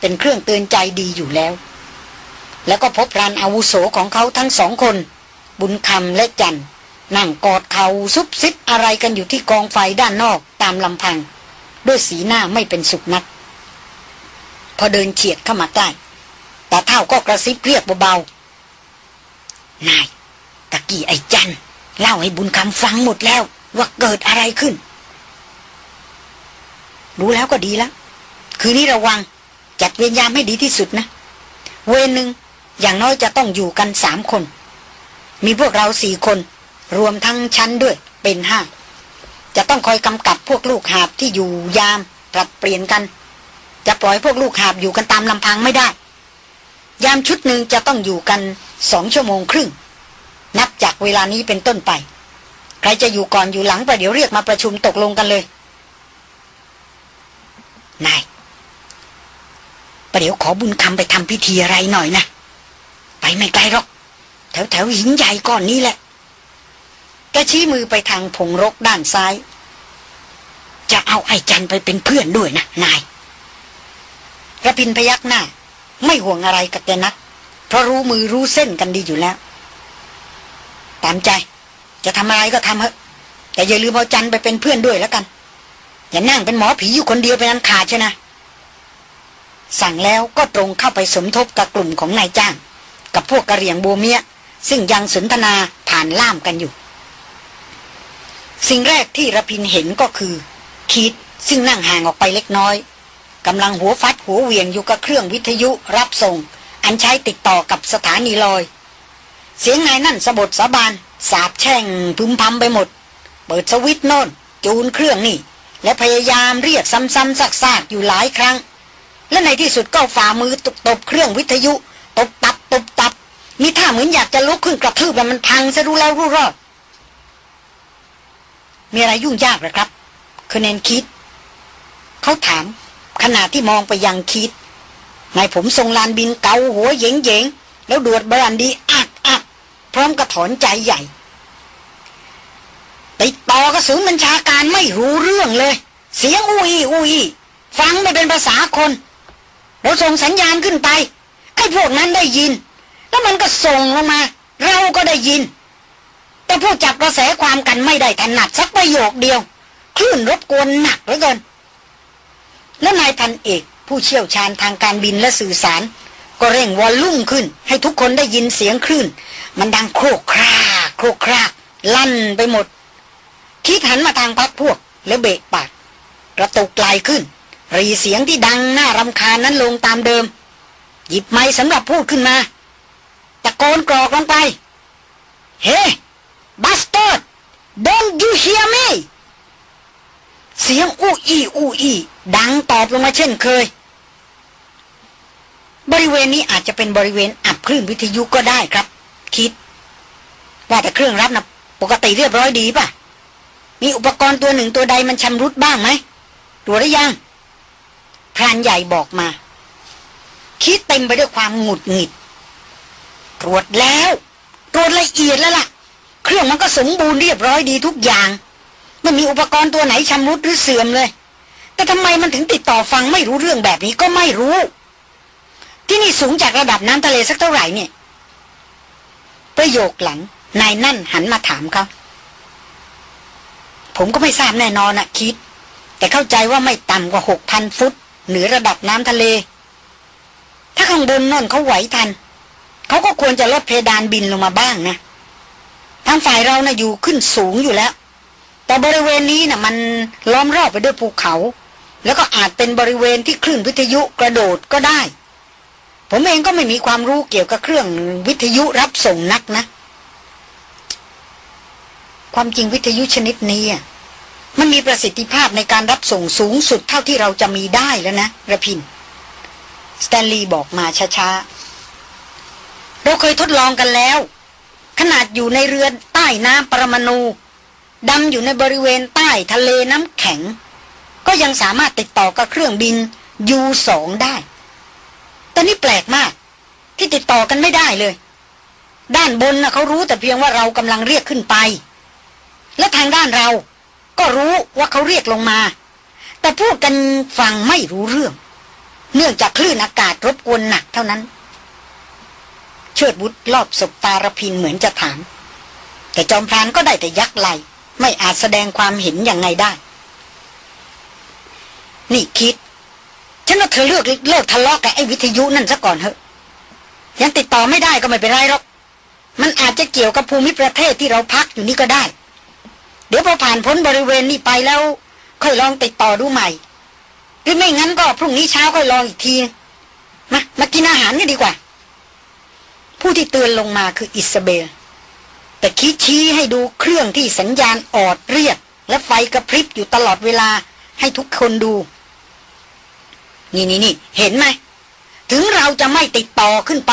เป็นเครื่องเตือนใจดีอยู่แล้ว แล้วก็พบพรานอาวุโสของเขาทั้งสองคน บุญคำและจันนั่งกอดเขาซุบซิบอะไรกันอยู่ที่กองไฟด้านนอกตามลำพัง ด้วยสีหน้าไม่เป็นสุขนัก พอเดินเฉียดเข้ามาใกล้แตาเท่าก็กระซิบเรียกเบาๆ นายตะกี้ไอ้จันเล่าให้บุญคำฟังหมดแล้ว ว่าเกิดอะไรขึ้น รู้แล้วก็ดีแล้ว คืนนี้ระวัง จัดเวรยามให้ดีที่สุดนะ เวรหนึ่งอย่างน้อยจะต้องอยู่กันสามคน มีพวกเราสี่คน รวมทั้งชั้นด้วยเป็นห้าจะต้องคอยกำกับพวกลูกหาบที่อยู่ยามปรับเปลี่ยนกัน จะปล่อยพวกลูกหาบอยู่กันตามลำพังไม่ได้ ยามชุดหนึ่งจะต้องอยู่กันสองชั่วโมงครึ่ง นับจากเวลานี้เป็นต้นไป ใครจะอยู่ก่อนอยู่หลังไปเดี๋ยวเรียกมาประชุมตกลงกันเลย นายประเดี๋ยวขอบุญคำไปทำพิธีอะไรหน่อยนะ ไปไม่ไกลหรอก แถวแถวหินใหญ่ก้อนนี้แหละแกชี้มือไปทางผงรกด้านซ้าย จะเอาไอ้จันไปเป็นเพื่อนด้วยนะนายระพินพยักหน้า ไม่ห่วงอะไรกับแกนัก เพราะรู้มือรู้เส้นกันดีอยู่แล้ว ตามใจ จะทำอะไรก็ทำเถอะแต่อย่าลืมเอาจันไปเป็นเพื่อนด้วยแล้วกัน อย่านั่งเป็นหมอผีอยู่คนเดียวเป็นอันขาดใช่นะ สั่งแล้วก็ตรงเข้าไปสมทบกับกลุ่มของนายจ้าง กับพวกกระเหรี่ยงโบเมียซึ่งยังสนทนาผ่านล่ามกันอยู่ สิ่งแรกที่ระพินเห็นก็คือ คิดซึ่งนั่งห่างออกไปเล็กน้อย กำลังหัวฟัดหัวเวียงอยู่กับเครื่องวิทยุรับส่ง อันใช้ติดต่อกับสถานีลอย เสียงนายนั่นสะบดสะบาน สาบแช่งพึมพำไปหมด เปิดสวิตโน่น จูนเครื่องนี่ และพยายามเรียกซ้ำๆซากๆอยู่หลายครั้ง และในที่สุดก็ฝ่ามือตบตบเครื่องวิทยุ ตบตับตบตับมีท่าเหมือนอยากจะลุกขึ้นกระทืบแล้วมันพังซะรู้แล้วรู้รอดมีอะไรยุ่งยากหรือครับคือเนนคิด เขาถาม ขณะที่มองไปยังคิดนายผมทรงลานบินเกาหัวเยงเยงแล้วดวดบรันดีอักอักพร้อมกระถอนใจใหญ่ ติดต่อกระสุนบัญชาการไม่รู้เรื่องเลย เสียงอุยอุยฟังไม่เป็นภาษาคน เราส่งสัญญาณขึ้นไปไอ้พวกนั้นได้ยิน แล้วมันก็ส่งลงมา เราก็ได้ยิน แต่พวกจับกระแสความกันไม่ได้ถนัดสักประโยคเดียว คลื่นรบกวนหนักเหลือเกิน และนายพันเอกผู้เชี่ยวชาญทางการบินและสื่อสาร ก็เร่งวอลลุ่มขึ้น ให้ทุกคนได้ยินเสียงคลื่น มันดังโครกคราโครกคราลั่นไปหมด คิดหันมาทางพักพวกแล้วเบะปากกระตุกไกลขึ้น รีเสียงที่ดังน่ารำคาญนั้นลงตามเดิม หยิบไม้สำหรับพูดขึ้นมา ตะโกนกรอกลงไป เฮ้บัสเตอร์ don't you hear me เสียงอู้อีอู้อีดังตอบลงมาเช่นเคย บริเวณนี้อาจจะเป็นบริเวณอับคลื่นวิทยุก็ได้ครับ คิด ว่าแต่เครื่องรับนะปกติเรียบร้อยดีป่ะ มีอุปกรณ์ตัวหนึ่งตัวใดมันชำรุดบ้างไหมตัวหรือยังพรานใหญ่บอกมา คิดเต็มไปด้วยความหงุดหงิด ตรวจแล้ว ตรวจละเอียดแล้วล่ะ เครื่องมันก็สมบูรณ์เรียบร้อยดีทุกอย่าง ไม่มีอุปกรณ์ตัวไหนชำรุดหรือเสื่อมเลย แต่ทำไมมันถึงติดต่อฟังไม่รู้เรื่องแบบนี้ก็ไม่รู้ ที่นี่สูงจากระดับน้ำทะเลสักเท่าไหร่เนี่ย ประโยคหลังนายนั่นหันมาถามเขาผมก็ไม่ทราบแน่นอนนะคิด แต่เข้าใจว่าไม่ต่ำกว่าหกพันฟุต เหนือระดับน้ำทะเล ถ้าข้างบนนั่นเขาไหวทัน เขาก็ควรจะลดเพดานบินลงมาบ้างนะทางฝ่ายเรานะ่ะอยู่ขึ้นสูงอยู่แล้ว แต่บริเวณนี้นะ่ะมันล้อมรอบไปด้วยภูเขา แล้วก็อาจเป็นบริเวณที่คลื่นวิทยุกระโดดก็ได้ ผมเองก็ไม่มีความรู้เกี่ยวกับเครื่องวิทยุรับส่งนักนะ ความจริงวิทยุชนิดนี้มันมีประสิทธิภาพในการรับส่งสูงสุดเท่าที่เราจะมีได้แล้วนะระพินสแตนลีย์บอกมาช้าๆ เราเคยทดลองกันแล้ว ขนาดอยู่ในเรือใต้น้ำปรมาณู ดำอยู่ในบริเวณใต้ทะเลน้ำแข็ง ก็ยังสามารถติดต่อกับเครื่องบินยูสองได้ แต่นี่แปลกมาก ที่ติดต่อกันไม่ได้เลย ด้านบนนะเขารู้แต่เพียงว่าเรากำลังเรียกขึ้นไป และทางด้านเราก็รู้ว่าเขาเรียกลงมา แต่พูดกันฟังไม่รู้เรื่อง เนื่องจากคลื่นอากาศรบกวนหนักเท่านั้น เชิดบุตรรอบศบตารพินเหมือนจะถาม แต่จอมพรานก็ได้แต่ยักไหล ไม่อาจแสดงความเห็นอย่างไงได้ นี่คิด ฉันว่าเธอเลือกเลิกทะเลาะกับไอ้วิทยุนั่นซะก่อนเถอะ ยังติดต่อไม่ได้ก็ไม่เป็นไรหรอก มันอาจจะเกี่ยวกับภูมิประเทศที่เราพักอยู่นี่ก็ได้ เดี๋ยวพอผ่านพ้นบริเวณนี้ไปแล้ว ค่อยลองติดต่อดูใหม่ หรือไม่งั้นก็พรุ่งนี้เช้าค่อยลองอีกที มา มากินอาหารกันดีกว่า ผู้ที่เตือนลงมาคืออิสเบล แต่คิดชี้ให้ดูเครื่องที่สัญญาณออดเรียก และไฟกระพริบอยู่ตลอดเวลาให้ทุกคนดู นี่นี่นี่เห็นไหม ถึงเราจะไม่ติดต่อขึ้นไป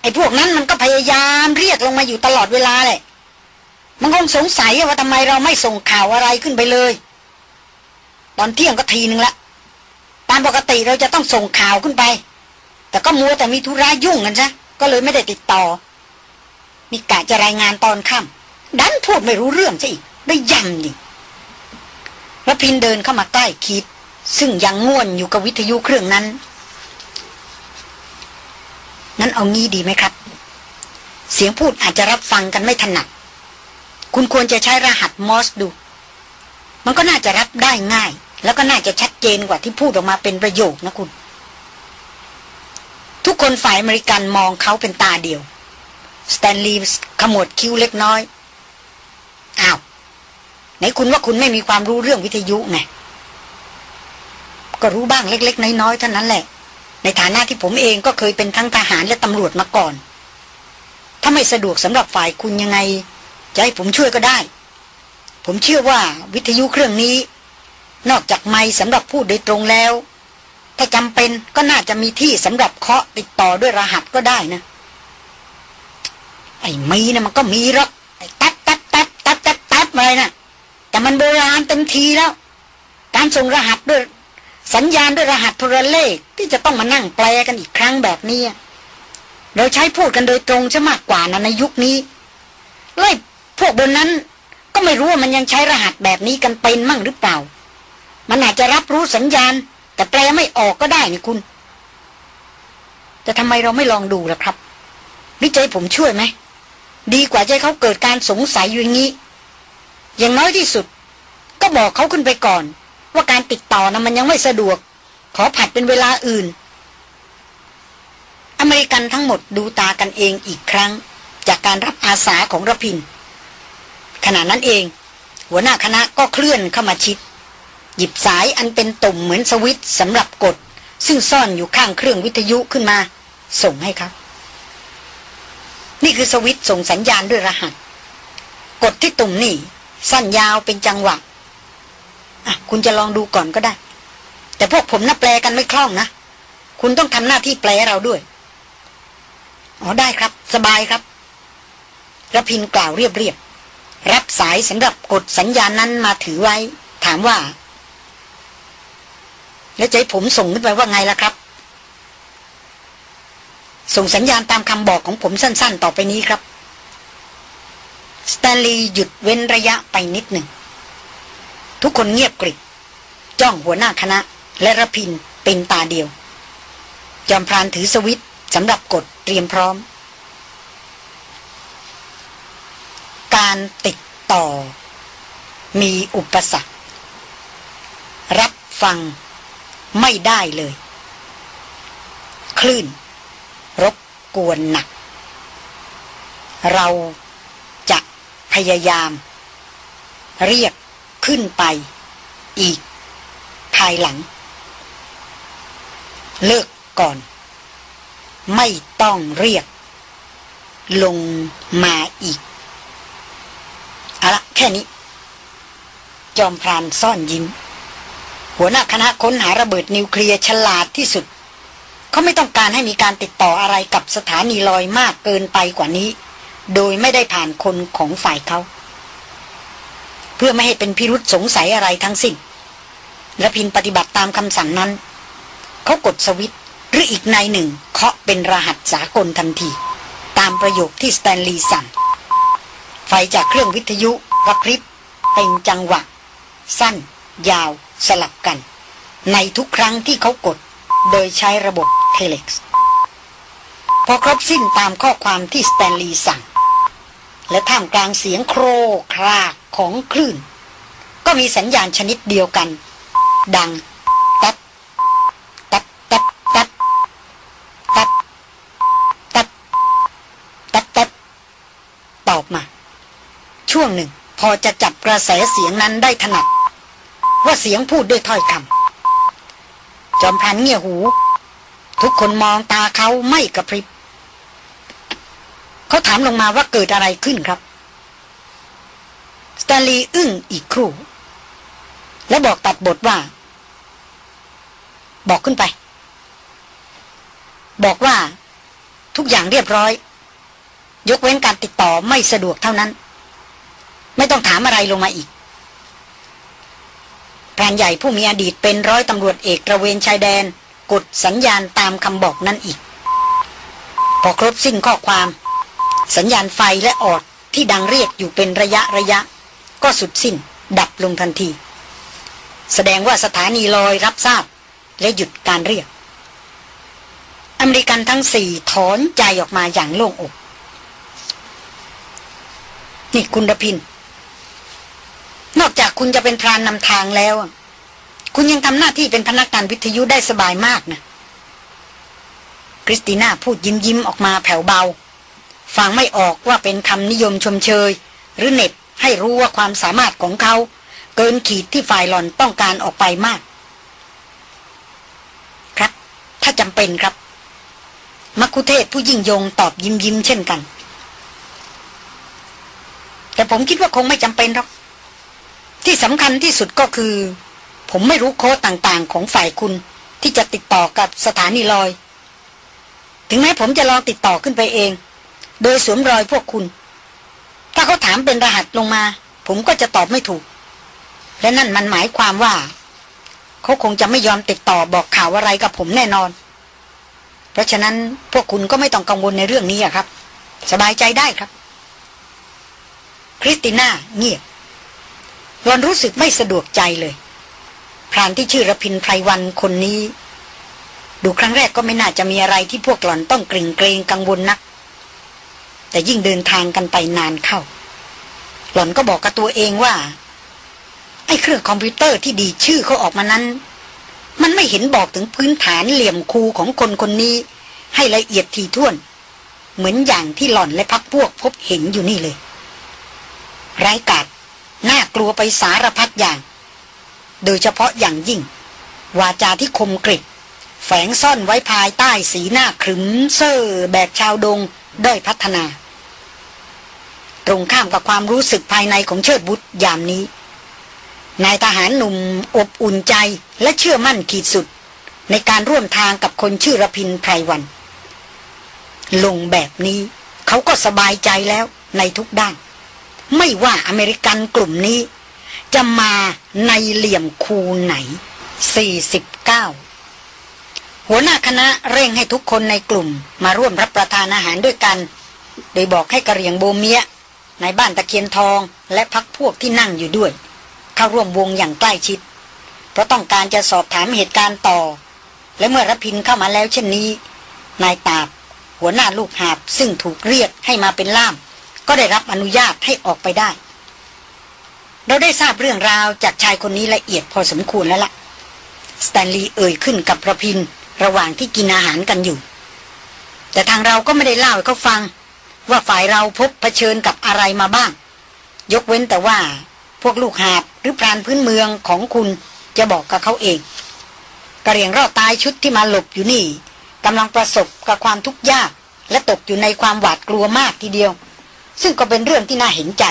ไอ้พวกนั้นมันก็พยายามเรียกลงมาอยู่ตลอดเวลาแหละมันคงสงสัยว่าทำไมเราไม่ส่งข่าวอะไรขึ้นไปเลย ตอนเที่ยงก็ทีนึงละตามปกติเราจะต้องส่งข่าวขึ้นไป แต่ก็มัวแต่มีธุระยุ่งกันซะก็เลยไม่ได้ติดต่อ มีกะจะรายงานตอนค่ำดันพูดไม่รู้เรื่องซะอีกได้ยำดิรพินเดินเข้ามาใกล้คิด ซึ่งยังง่วนอยู่กับวิทยุเครื่องนั้น นั้นเอางี้ดีไหมครับ เสียงพูดอาจจะรับฟังกันไม่ถนัด คุณควรจะใช้รหัสมอสดู มันก็น่าจะรับได้ง่าย แล้วก็น่าจะชัดเจนกว่าที่พูดออกมาเป็นประโยคนะคุณ ทุกคนฝ่ายอเมริกันมองเขาเป็นตาเดียว สแตนลีย์ขมวดคิ้วเล็กน้อย อ้าว ไหนคุณว่าคุณไม่มีความรู้เรื่องวิทยุไง ก็รู้บ้างเล็ก ๆ น้อยๆเท่านั้นแหละ ในฐานะที่ผมเองก็เคยเป็นทั้งทหารและตำรวจมาก่อน ถ้าไม่สะดวกสำหรับฝ่ายคุณยังไง จะให้ผมช่วยก็ได้ ผมเชื่อว่าวิทยุเครื่องนี้ นอกจากไม้สำหรับพูดโดยตรงแล้ว ถ้าจำเป็นก็น่าจะมีที่สำหรับเคาะติดต่อด้วยรหัสก็ได้นะ ไอ้มีนะมันก็มีหรอกไอ้ตัดตัดตัดตัดตัดตัดอะไรนะแต่มันโบราณเต็มทีแล้ว การส่งรหัสด้วย สัญญาณด้วยรหัสโทรเลขที่จะต้องมานั่งแปลกันอีกครั้งแบบนี้เราใช้พูดกันโดยตรงจะมากกว่านะในยุคนี้ไล่พวกบนนั้นก็ไม่รู้ว่ามันยังใช้รหัสแบบนี้กันเป็นมั่งหรือเปล่า มันอาจจะรับรู้สัญญาณ แต่แปลไม่ออกก็ได้นี่คุณ แต่ทำไมเราไม่ลองดูล่ะครับนิจใจผมช่วยไหม ดีกว่าใจเขาเกิดการสงสัยอยู่อย่างนี้ อย่างน้อยที่สุด ก็บอกเขาขึ้นไปก่อน ว่าการติดต่อนะมันยังไม่สะดวก ขอผัดเป็นเวลาอื่น อเมริกันทั้งหมดดูตากันเองอีกครั้ง จากการรับอาสาของรพิน ขณะนั้นเอง หัวหน้าคณะก็เคลื่อนเข้ามาชิด หยิบสายอันเป็นตุ่มเหมือนสวิตสำหรับกด ซึ่งซ่อนอยู่ข้างเครื่องวิทยุขึ้นมา ส่งให้ครับ นี่คือสวิตส่งสัญญาณด้วยรหัส กดที่ตุ่มนี่ สั้นยาวเป็นจังหวะอะคุณจะลองดูก่อนก็ได้ แต่พวกผมน่าแปลกันไม่คล่องนะ คุณต้องทำหน้าที่แปลเราด้วย อ๋อได้ครับ สบายครับระพินกล่าวเรียบๆรับสายสำหรับกดสัญญาณนั้นมาถือไว้ ถามว่า แล้วใจผมส่งขึ้นไปว่าไงล่ะครับ ส่งสัญญาณตามคำบอกของผมสั้นๆ ต่อไปนี้ครับสแตนลีย์หยุดเว้นระยะไปนิดหนึ่ง ทุกคนเงียบกริบจ้องหัวหน้าคณะ และระพินเป็นตาเดียว จอมพรานถือสวิตสำหรับกดเตรียมพร้อม การติดต่อ มีอุปสรรค รับฟังไม่ได้เลย คลื่น รบกวนหนัก เราจะพยายาม เรียกขึ้นไป อีก ภายหลัง เลิกก่อน ไม่ต้องเรียก ลงมาอีกเอาละแค่นี้ จอมพรานซ่อนยิ้ม หัวหน้าคณะค้นหาระเบิดนิวเคลียร์ฉลาดที่สุด เขาไม่ต้องการให้มีการติดต่ออะไรกับสถานีลอยมากเกินไปกว่านี้ โดยไม่ได้ผ่านคนของฝ่ายเขา เพื่อไม่ให้เป็นพิรุษสงสัยอะไรทั้งสิ้นและพินปฏิบัติตามคำสั่งนั้น เขากดสวิตหรืออีกนายหนึ่งเคาะเป็นรหัสสากลทันที ตามประโยคที่สแตนลีย์สั่ง ไฟจากเครื่องวิทยุกระพริบเป็นจังหวะ สั้น ยาว สลับกัน ในทุกครั้งที่เขากด โดยใช้ระบบ เทเล็กซ์พอครบสิ้นตามข้อความที่สแตนลีย์สั่ง และท่ามกลางเสียงโครกครากของคลื่น ก็มีสัญญาณชนิดเดียวกัน ดังตัดตัดตัดตัดตัดตัดตัดตัดตอบมา ช่วงหนึ่งพอจะจับกระแสเสียงนั้นได้ถนัด ว่าเสียงพูดด้วยถ้อยคำจอมพันเงี่ยหู ทุกคนมองตาเขาไม่กระพริบเขาถามลงมาว่าเกิดอะไรขึ้นครับสตาลีอึ้งอีกครู่ และบอกตัดบทว่า บอกขึ้นไป บอกว่า ทุกอย่างเรียบร้อย ยกเว้นการติดต่อไม่สะดวกเท่านั้น ไม่ต้องถามอะไรลงมาอีกพรานใหญ่ผู้มีอดีตเป็นร้อยตำรวจเอกตระเวนชายแดน กดสัญญาณตามคำบอกนั่นอีก พอครบสิ้นข้อความ สัญญาณไฟและออดที่ดังเรียกอยู่เป็นระยะระยะ ก็สุดสิ้น ดับลงทันที แสดงว่าสถานีลอยรับทราบ และหยุดการเรียก อเมริกันทั้งสี่ถอนใจออกมาอย่างโล่งอก นี่คุณดพิน นอกจากคุณจะเป็นพรานนำทางแล้ว คุณยังทำหน้าที่เป็นพนักงานวิทยุได้สบายมากนะคริสติน่าพูดยิ้มยิ้มออกมาแผ่วเบา ฟังไม่ออกว่าเป็นคำนิยมชมเชย หรือเน็บให้รู้ว่าความสามารถของเขา เกินขีดที่ฝ่ายหล่อนต้องการออกไปมาก ครับ ถ้าจำเป็นครับ มักคุเทศผู้ยิ่งยงตอบยิ้มยิ้มเช่นกัน แต่ผมคิดว่าคงไม่จำเป็นหรอก ที่สำคัญที่สุดก็คือ ผมไม่รู้โค้ดต่างๆ ของฝ่ายคุณที่จะติดต่อกับสถานีลอย ถึงแม้ผมจะลองติดต่อขึ้นไปเอง โดยสวมรอยพวกคุณ ถ้าเขาถามเป็นรหัสลงมา ผมก็จะตอบไม่ถูก และนั่นมันหมายความว่า เขาคงจะไม่ยอมติดต่อบอกข่าวอะไรกับผมแน่นอน เพราะฉะนั้นพวกคุณก็ไม่ต้องกังวลในเรื่องนี้ครับ สบายใจได้ครับ คริสติน่าเงียบรอนรู้สึกไม่สะดวกใจเลย พรานที่ชื่อระพินไพรวันคนนี้ ดูครั้งแรกก็ไม่น่าจะมีอะไรที่พวกหล่อนต้องกรงเกรงกังวลนัก แต่ยิ่งเดินทางกันไปนานเข้า หล่อนก็บอกกับตัวเองว่า ไอ้เครื่องคอมพิวเตอร์ที่ดีชื่อเขาออกมานั้น มันไม่เห็นบอกถึงพื้นฐานเหลี่ยมคูของคนคนนี้ ให้ละเอียดทีท่วน เหมือนอย่างที่หล่อนและพักพวกพบเห็นอยู่นี่เลยไร้กาดน่ากลัวไปสารพัดอย่าง โดยเฉพาะอย่างยิ่ง วาจาที่คมกริบแฝงซ่อนไว้ภายใต้สีหน้าขรึมเซ่อแบบชาวดงด้อยพัฒนา ตรงข้ามกับความรู้สึกภายในของเชิดบุตรยามนี้ นายทหารหนุ่มอบอุ่นใจและเชื่อมั่นขีดสุด ในการร่วมทางกับคนชื่อระพินไพรวัน ลงแบบนี้เขาก็สบายใจแล้วในทุกด้าน ไม่ว่าอเมริกันกลุ่มนี้ จะมาในเหลี่ยมคูไหน 49 หัวหน้าคณะเร่งให้ทุกคนในกลุ่มมาร่วมรับประทานอาหารด้วยกัน โดยบอกให้กระเหรียงโบเมียในบ้านตะเคียนทองและพักพวกที่นั่งอยู่ด้วย เข้าร่วมวงอย่างใกล้ชิด เพราะต้องการจะสอบถามเหตุการณ์ต่อ และเมื่อรพินเข้ามาแล้วเช่นนี้ นายตาบ หัวหน้าลูกหาบซึ่งถูกเรียกให้มาเป็นล่าม ก็ได้รับอนุญาตให้ออกไปได้ เราได้ทราบเรื่องราวจากชายคนนี้ละเอียดพอสมควรแล้วละ่ะ สแตนลีย์เอ่ยขึ้นกับระพินระหว่างที่กินอาหารกันอยู่ แต่ทางเราก็ไม่ได้เล่าให้เขาฟัง ว่าฝ่ายเราพบเผชิญกับอะไรมาบ้าง ยกเว้นแต่ว่าพวกลูกหาบหรือพรานพื้นเมืองของคุณจะบอกกับเขาเองกระเรียงรอดตายชุดที่มาหลบอยู่นี่กำลังประสบกับความทุกข์ยาก และตกอยู่ในความหวาดกลัวมากทีเดียว ซึ่งก็เป็นเรื่องที่น่าเห็นใจ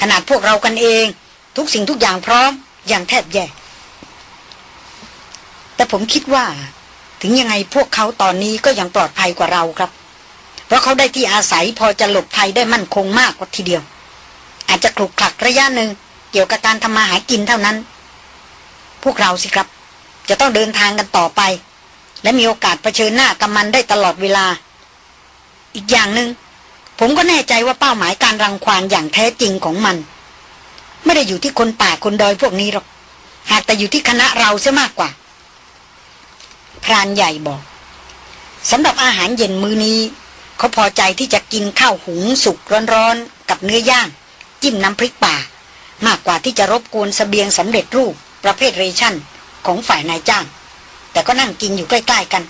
ขนาดพวกเรากันเอง ทุกสิ่งทุกอย่างพร้อม อย่างแทบแย่ แต่ผมคิดว่า ถึงยังไงพวกเขาตอนนี้ก็ยังปลอดภัยกว่าเราครับ เพราะเขาได้ที่อาศัยพอจะหลบภัยได้มั่นคงมากกว่าทีเดียว อาจจะคลุกคลักระยะหนึ่งเกี่ยวกับการทำมาหากินเท่านั้น พวกเราสิครับ จะต้องเดินทางกันต่อไป และมีโอกาสเผชิญหน้ากับมันได้ตลอดเวลา อีกอย่างหนึง่ง ผมก็แน่ใจว่าเป้าหมายการรังควานอย่างแท้จริงของมัน ไม่ได้อยู่ที่คนป่าคนดอยพวกนี้หรอก หากแต่อยู่ที่คณะเราเสียมากกว่า พรานใหญ่บอกสำหรับอาหารเย็นมื้อนี้ เขาพอใจที่จะกินข้าวหุงสุกร้อนๆ กับเนื้อย่าง จิ้มน้ำพริกป่า มากกว่าที่จะรบกวนสเสบียงสำเร็จรูปประเภทเรชั่นของฝ่ายนายจ้าง แต่ก็นั่งกินอยู่ใกล้ ๆกัน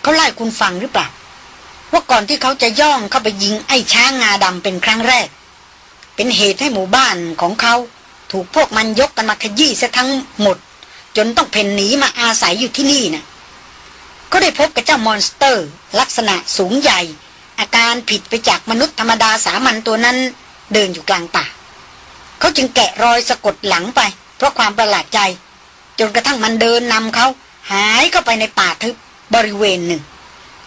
เขาเล่าให้คุณฟังหรือเปล่า ว่าก่อนที่เขาจะย่องเข้าไปยิงไอ้ช้างงาดำเป็นครั้งแรก เป็นเหตุให้หมู่บ้านของเขา ถูกพวกมันยกกันมาขยี้ซะทั้งหมด จนต้องเผ่นหนีมาอาศัยอยู่ที่นี่นะก็ได้พบกับเจ้า monster ลักษณะสูงใหญ่ อาการผิดไปจากมนุษย์ธรรมดาสามัญตัวนั้น เดินอยู่กลางป่า เขาจึงแกะรอยสะกดหลังไป เพราะความประหลาดใจ จนกระทั่งมันเดินนำเขา หายเข้าไปในป่าทึบบริเวณหนึ่ง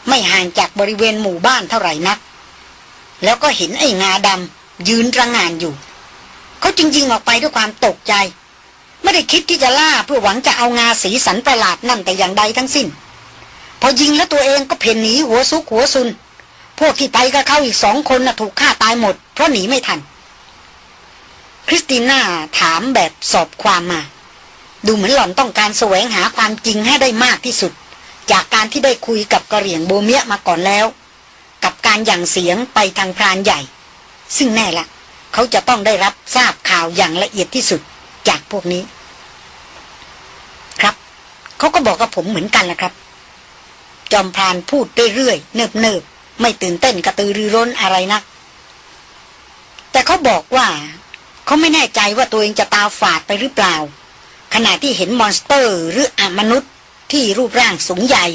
ไม่ห่างจากบริเวณหมู่บ้านเท่าไหร่นัก แล้วก็เห็นไอ้งาดำยืนระงานอยู่ เขาจึงยิงออกไปด้วยความตกใจ ไม่ได้คิดที่จะล่าเพื่อหวังจะเอางาสีสันประหลาดนั่นแต่อย่างใดทั้งสิ้น พอยิงแล้วตัวเองก็เพ่นหนีหัวซุกหัวซุน พวกที่ไปกับเข้าอีกสองคนน่ะถูกฆ่าตายหมด เพราะหนีไม่ทัน คริสติน่าถามแบบสอบความมา ดูเหมือนหล่อนต้องการแสวงหาความจริงให้ได้มากที่สุด จากการที่ได้คุยกับกระเหรี่ยงโบเมียมาก่อนแล้ว กับการหยั่งเสียงไปทางพรานใหญ่ ซึ่งแน่ละ เขาจะต้องได้รับทราบข่าวอย่างละเอียดที่สุดจากพวกนี้ ครับ เขาก็บอกกับผมเหมือนกันแหละครับ จอมพรานพูดเรื่อยๆเนิบๆไม่ตื่นเต้นกระตือรือร้นอะไรนะัก แต่เขาบอกว่า เขาไม่แน่ใจว่าตัวเองจะตาฝาดไปหรือเปล่า ขณะที่เห็นมอนสเตอร์หรืออมนุษย์ ที่รูปร่างสูงใหญ่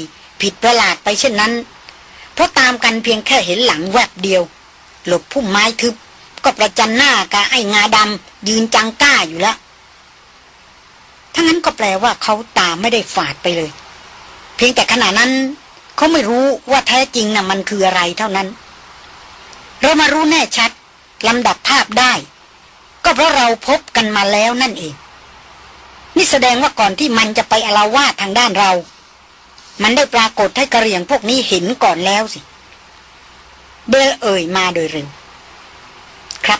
ผิดประหลาดไปเช่นนั้น เพราะตามกันเพียงแค่เห็นหลังแวบเดียว หลบพุ่มไม้ทึบ ก็ประจันหน้ากับไอ้งาดำยืนจังก้าอยู่แล้วทั้งนั้นก็แปลว่าเขาตาไม่ได้ฝาดไปเลย เพียงแต่ขณะนั้นเขาไม่รู้ว่าแท้จริงนะ่ะมันคืออะไรเท่านั้น เรามารู้แน่ชัดลำดับภาพได้ ก็เพราะเราพบกันมาแล้วนั่นเอง นี่แสดงว่าก่อนที่มันจะไปอลาวาดทางด้านเรา มันได้ปรากฏให้กระเรียงพวกนี้เห็นก่อนแล้วสิ เบลเอ่ยมาโดยเร็ว ครับ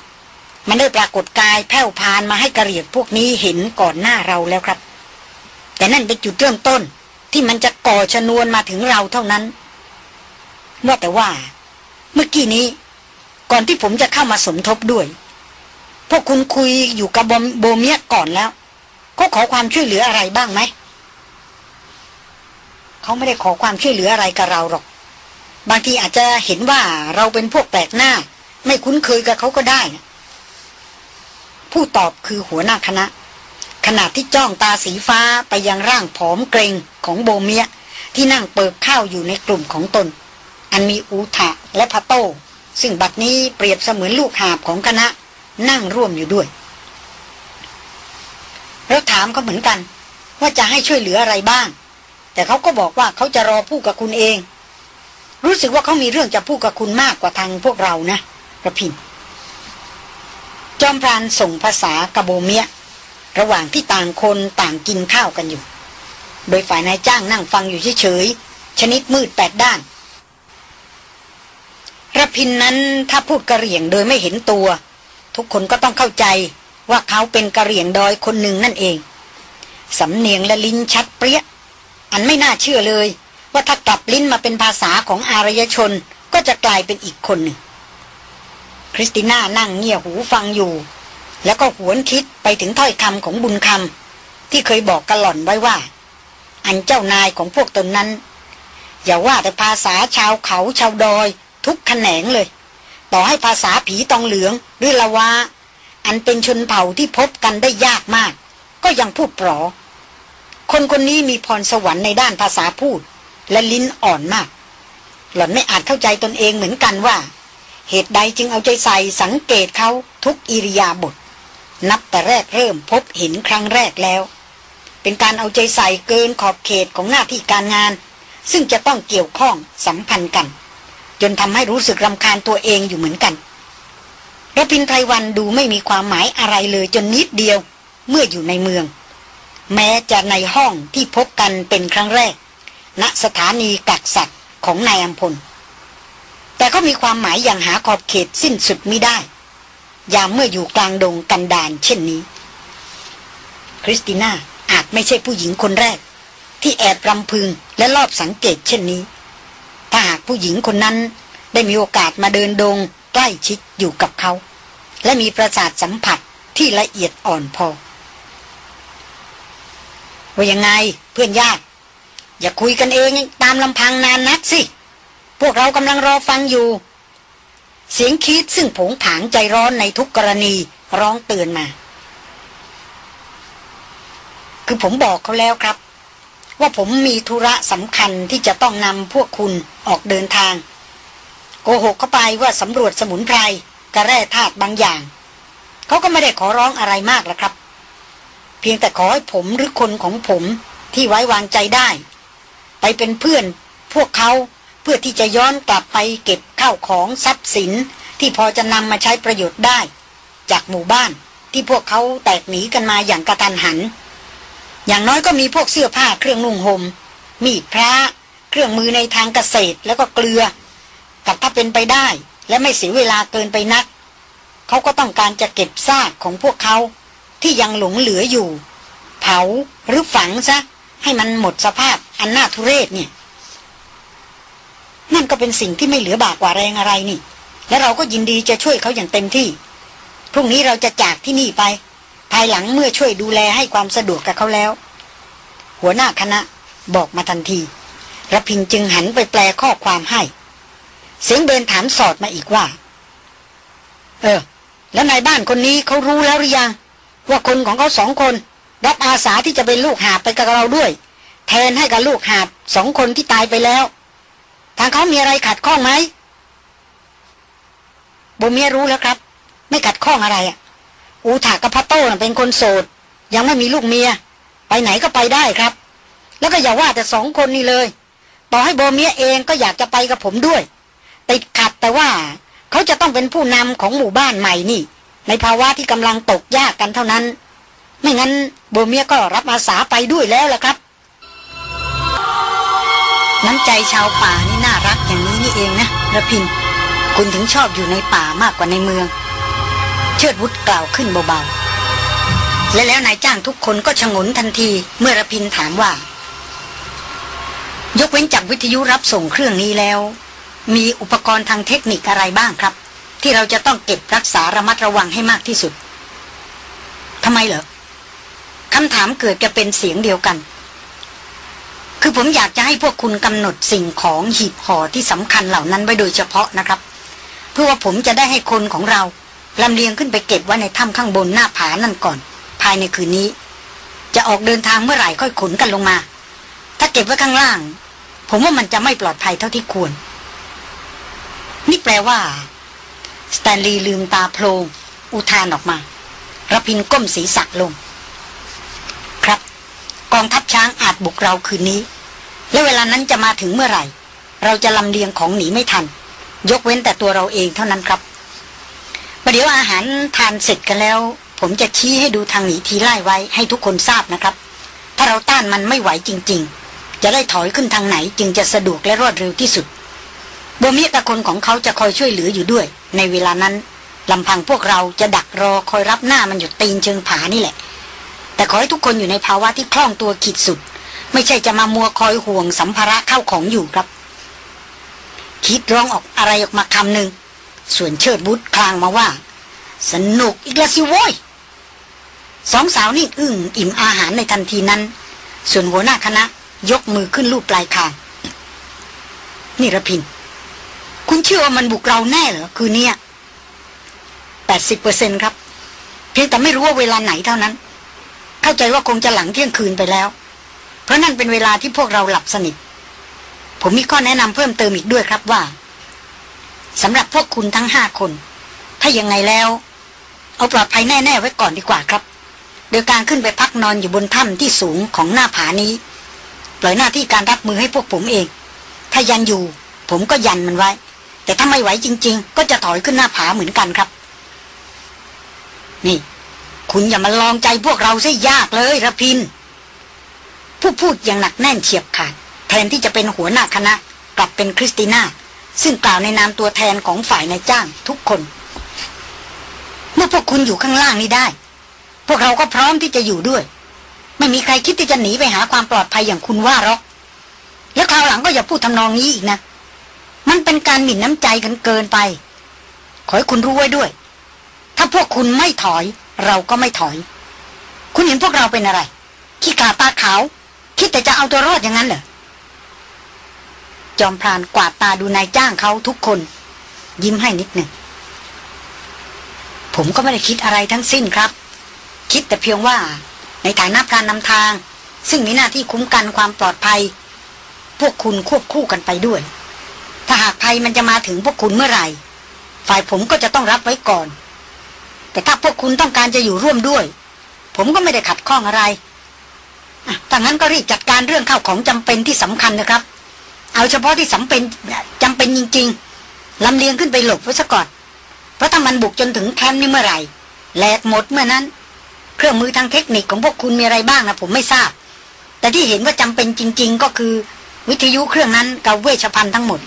มันได้ปรากฏกายแผ่วพานมาให้กระเรียงพวกนี้เห็นก่อนหน้าเราแล้วครับ แต่นั่นเป็นจุดเริ่มต้นที่มันจะก่อชนวนมาถึงเราเท่านั้นว่าแต่ว่า เมื่อกี้นี้ ก่อนที่ผมจะเข้ามาสมทบด้วย พวกคุณคุยอยู่กับโบเมียก่อนแล้ว ก็ขอความช่วยเหลืออะไรบ้างไหม เขาไม่ได้ขอความช่วยเหลืออะไรกับเราหรอก บางทีอาจจะเห็นว่าเราเป็นพวกแปลกหน้า ไม่คุ้นเคยกับเขาก็ได้นะผู้ตอบคือหัวหน้าคณะ ขณะที่จ้องตาสีฟ้าไปยังร่างผอมเกรงของโบเมียที่นั่งเปิดข้าวอยู่ในกลุ่มของตน อันมีอูทะและพะโตซึ่งบัดนี้เปรียบเสมือนลูกหาบของคณะนั่งร่วมอยู่ด้วย เราถามเขาเหมือนกัน ว่าจะให้ช่วยเหลืออะไรบ้าง แต่เขาก็บอกว่าเขาจะรอพูดกับคุณเอง รู้สึกว่าเขามีเรื่องจะพูดกับคุณมากกว่าทางพวกเรานะระพินจอมพรานส่งภาษากระโบเมียระหว่างที่ต่างคนต่างกินข้าวกันอยู่ โดยฝ่ายนายจ้างนั่งฟังอยู่เฉยๆชนิดมืดแปดด้านระพินนั้นถ้าพูดกระเหรี่ยงโดยไม่เห็นตัว ทุกคนก็ต้องเข้าใจ ว่าเขาเป็นกะเหรี่ยงดอยคนหนึ่งนั่นเอง สำเนียงและลิ้นชัดเปรี้ย อันไม่น่าเชื่อเลย ว่าถ้ากลับลิ้นมาเป็นภาษาของอารยชนก็จะกลายเป็นอีกคนหนึ่ง คริสติน่านั่งเงี่ยหูฟังอยู่ แล้วก็หวนคิดไปถึงถ้อยคำของบุญคำที่เคยบอกกระหล่อนไว้ว่า อันเจ้านายของพวกตนนั้น อย่าว่าแต่ภาษาชาวเขาชาวดอย ทุกแขนงเลย ต่อให้ภาษาผีตองเหลืองหรือละวา อันเป็นชนเผ่าที่พบกันได้ยากมาก ก็ยังพูดปลอคนคนนี้มีพรสวรรค์ในด้านภาษาพูด และลิ้นอ่อนมาก หล่อนไม่อาจเข้าใจตนเองเหมือนกันว่า เหตุใดจึงเอาใจใส่สังเกตเขาทุกอิริยาบถนับแต่แรกเริ่มพบเห็นครั้งแรกแล้ว เป็นการเอาใจใส่เกินขอบเขตของหน้าที่การงาน ซึ่งจะต้องเกี่ยวข้องสัมพันธ์กัน จนทำให้รู้สึกรำคาญตัวเองอยู่เหมือนกัน ระพินไพรวันดูไม่มีความหมายอะไรเลยจนนิดเดียว เมื่ออยู่ในเมือง แม้จะในห้องที่พบกันเป็นครั้งแรก ณสถานีกักสัตว์ของนายอัมพล แต่ก็มีความหมายอย่างหาขอบเขตสิ้นสุดไม่ได้ ยามเมื่ออยู่กลางดงกันดานเช่นนี้ คริสติน่าอาจไม่ใช่ผู้หญิงคนแรก ที่แอบรำพึงและรอบสังเกตเช่นนี้ ถ้าหากผู้หญิงคนนั้นได้มีโอกาสมาเดินดงใกล้ชิดอยู่กับเขา และมีประสาทสัมผัสที่ละเอียดอ่อนพอ ว่ายังไงเพื่อนญาติ อย่าคุยกันเองตามลำพังนานนักสิ พวกเรากำลังรอฟังอยู่ เสียงคิดซึ่งผงผางใจร้อนในทุกกรณีร้องเตือนมา คือผมบอกเขาแล้วครับ ว่าผมมีธุระสำคัญที่จะต้องนำพวกคุณออกเดินทาง โกหกเข้าไปว่าสำรวจสมุนไพร กระแร่ธาตุบางอย่าง เขาก็ไม่ได้ขอร้องอะไรมากละครับ เพียงแต่ขอให้ผมหรือคนของผมที่ไว้วางใจได้ ไปเป็นเพื่อนพวกเขาเพื่อที่จะย้อนกลับไปเก็บข้าวของทรัพย์สินที่พอจะนำมาใช้ประโยชน์ได้ จากหมู่บ้านที่พวกเขาแตกหนีกันมาอย่างกระทันหัน อย่างน้อยก็มีพวกเสื้อผ้าเครื่องนุ่งหม่มมีดพระเครื่องมือในทางเกษตรแล้วก็เกลือ กับถ้าเป็นไปได้ และไม่เสียเวลาเกินไปนัก เขาก็ต้องการจะเก็บซากของพวกเขา ที่ยังหลงเหลืออยู่ เผาหรือฝังซะ ให้มันหมดสภาพอันน่าทุเรศเนี่ยนั่นก็เป็นสิ่งที่ไม่เหลือบากกว่าแรงอะไรนี่ และเราก็ยินดีจะช่วยเขาอย่างเต็มที่ พรุ่งนี้เราจะจากที่นี่ไป ภายหลังเมื่อช่วยดูแลให้ความสะดวกกับเขาแล้ว หัวหน้าคณะบอกมาทันทีระพินจึงหันไปแปลข้อความให้ เสียงเบนถามสอดมาอีกว่า เออ แล้วนายบ้านคนนี้เขารู้แล้วหรือยัง ว่าคนของเขาสองคนรับอาสาที่จะเป็นลูกหาบไปกับเราด้วย แทนให้กับลูกหาบสองคนที่ตายไปแล้ว ทางเขามีอะไรขัดข้องไหมโบเมียรู้แล้วครับ ไม่ขัดข้องอะไรอะ อูถากับพัตโต้เป็นคนโสด ยังไม่มีลูกเมีย ไปไหนก็ไปได้ครับ แล้วก็อย่าว่าแต่สองคนนี้เลย ต่อให้โบเมียเองก็อยากจะไปกับผมด้วย ติดขัดแต่ว่า เขาจะต้องเป็นผู้นำของหมู่บ้านใหม่นี่ ในภาวะที่กำลังตกยากกันเท่านั้น ไม่งั้นโบเมียก็รับอาสาไปด้วยแล้วล่ะครับ น้ำใจชาวป่านี่น่ารักอย่างนี้นี่เองนะระพิน คุณถึงชอบอยู่ในป่ามากกว่าในเมือง เชิดวุฒกล่าวขึ้นเบาๆ และแล้วนายจ้างทุกคนก็ชงนทันทีเมื่อระพินถามว่ายกเว้นจากวิทยุรับส่งเครื่องนี้แล้ว มีอุปกรณ์ทางเทคนิคอะไรบ้างครับ ที่เราจะต้องเก็บรักษาระมัดระวังให้มากที่สุดทำไมเหรอคำถามเกิดจะเป็นเสียงเดียวกัน คือผมอยากจะให้พวกคุณกำหนดสิ่งของหีบห่อที่สำคัญเหล่านั้นไว้โดยเฉพาะนะครับ เพื่อว่าผมจะได้ให้คนของเราลำเลียงขึ้นไปเก็บไว้ในถ้ำข้างบนหน้าผานั่นก่อน ภายในคืนนี้ จะออกเดินทางเมื่อไหร่ค่อยขนกันลงมา ถ้าเก็บไว้ข้างล่าง ผมว่ามันจะไม่ปลอดภัยเท่าที่ควร นี่แปลว่า สแตนลีย์ลืมตาโพลงอุทานออกมาระพินก้มศีรษะลง ครับ กองทัพช้างอาจบุกเราคืนนี้ และเวลานั้นจะมาถึงเมื่อไหร่ เราจะลำเลียงของหนีไม่ทัน ยกเว้นแต่ตัวเราเองเท่านั้นครับประเดี๋ยวอาหารทานเสร็จกันแล้ว ผมจะชี้ให้ดูทางหนีทีไล่ไว้ให้ทุกคนทราบนะครับ ถ้าเราต้านมันไม่ไหวจริง ๆ จะได้ถอยขึ้นทางไหนจึงจะสะดวกและรวดเร็วที่สุด โบมิกับคนของเขาจะคอยช่วยเหลืออยู่ด้วย ในเวลานั้นลำพังพวกเราจะดักรอคอยรับหน้ามันอยู่ตีนเชิงผานี่แหละ แต่ขอให้ทุกคนอยู่ในภาวะที่คล่องตัวขีดสุด ไม่ใช่จะมามัวคอยห่วงสัมภาระเข้าของอยู่ครับ คิดร้องออกอะไรออกมาคำหนึ่งส่วนเชิดบุตรคลางมาว่า สนุกอีกแล้วสิโว้ยสองสาวนี่อึ้งอิ่มอาหารในทันทีนั้น ส่วนหัวหน้าคณะยกมือขึ้นลูบปลายคางนี่ระพิน คุณเชื่อว่ามันบุกเราแน่เหรอคือเนี่ยแปดสิบเปอร์เซ็นครับ เพียงแต่ไม่รู้ว่าเวลาไหนเท่านั้น เข้าใจว่าคงจะหลังเที่ยงคืนไปแล้ว เพราะนั่นเป็นเวลาที่พวกเราหลับสนิท ผมมีข้อแนะนำเพิ่มเติมอีกด้วยครับว่าสำหรับพวกคุณทั้งห้าคน ถ้ายังไงแล้ว เอาปลอดภัยแน่ๆไว้ก่อนดีกว่าครับ โดยการขึ้นไปพักนอนอยู่บนถ้ำที่สูงของหน้าผานี้ปล่อยหน้าที่การรับมือให้พวกผมเอง ถ้ายันอยู่ ผมก็ยันมันไว้ แต่ถ้าไม่ไหวจริง ๆ ก็จะถอยขึ้นหน้าผาเหมือนกันครับ นี่ คุณอย่ามาลองใจพวกเราซะยากเลยระพิน ผู้พูดอย่างหนักแน่นเฉียบขาด แทนที่จะเป็นหัวหน้าคณะ กลับเป็นคริสติน่า ซึ่งกล่าวในนามตัวแทนของฝ่ายนายจ้างทุกคน เมื่อพวกคุณอยู่ข้างล่างนี้ได้ พวกเราก็พร้อมที่จะอยู่ด้วย ไม่มีใครคิดที่จะหนีไปหาความปลอดภัยอย่างคุณว่าหรอกแล้วคราวหลังก็อย่าพูดทำนองนี้อีกนะ มันเป็นการหมิ่นน้ำใจกันเกินไป ขอให้คุณรู้ไว้ด้วย ถ้าพวกคุณไม่ถอย เราก็ไม่ถอย คุณเห็นพวกเราเป็นอะไร ขี้กาตาขาว คิดแต่จะเอาตัวรอดอย่างนั้นเหรอ จอมพรานกวาดตาดูนายจ้างเขาทุกคน ยิ้มให้นิดหนึ่ง ผมก็ไม่ได้คิดอะไรทั้งสิ้นครับ คิดแต่เพียงว่า ในฐานะการนำทาง ซึ่งมีหน้าที่คุ้มกันความปลอดภัย พวกคุณควบคู่กันไปด้วย ถ้าหากภัยมันจะมาถึงพวกคุณเมื่อไหร่ ฝ่ายผมก็จะต้องรับไว้ก่อน แต่ถ้าพวกคุณต้องการจะอยู่ร่วมด้วย ผมก็ไม่ได้ขัดข้องอะไรถ้างั้นก็รีบจัดการเรื่องข้าวของจำเป็นที่สำคัญนะครับ เอาเฉพาะที่สำเป็นจำเป็นจริง ๆลำเลียงขึ้นไปหลบไว้ซะก่อน เพราะถ้ามันบุกจนถึงแคมป์นี่เมื่อไหร่แหลกหมดเมื่อนั้น เครื่องมือทางเทคนิคของพวกคุณมีอะไรบ้างนะผมไม่ทราบ แต่ที่เห็นว่าจำเป็นจริง ๆ ก็คือ วิทยุเครื่องนั้นกับเวชภัณฑ์ทั้งหมด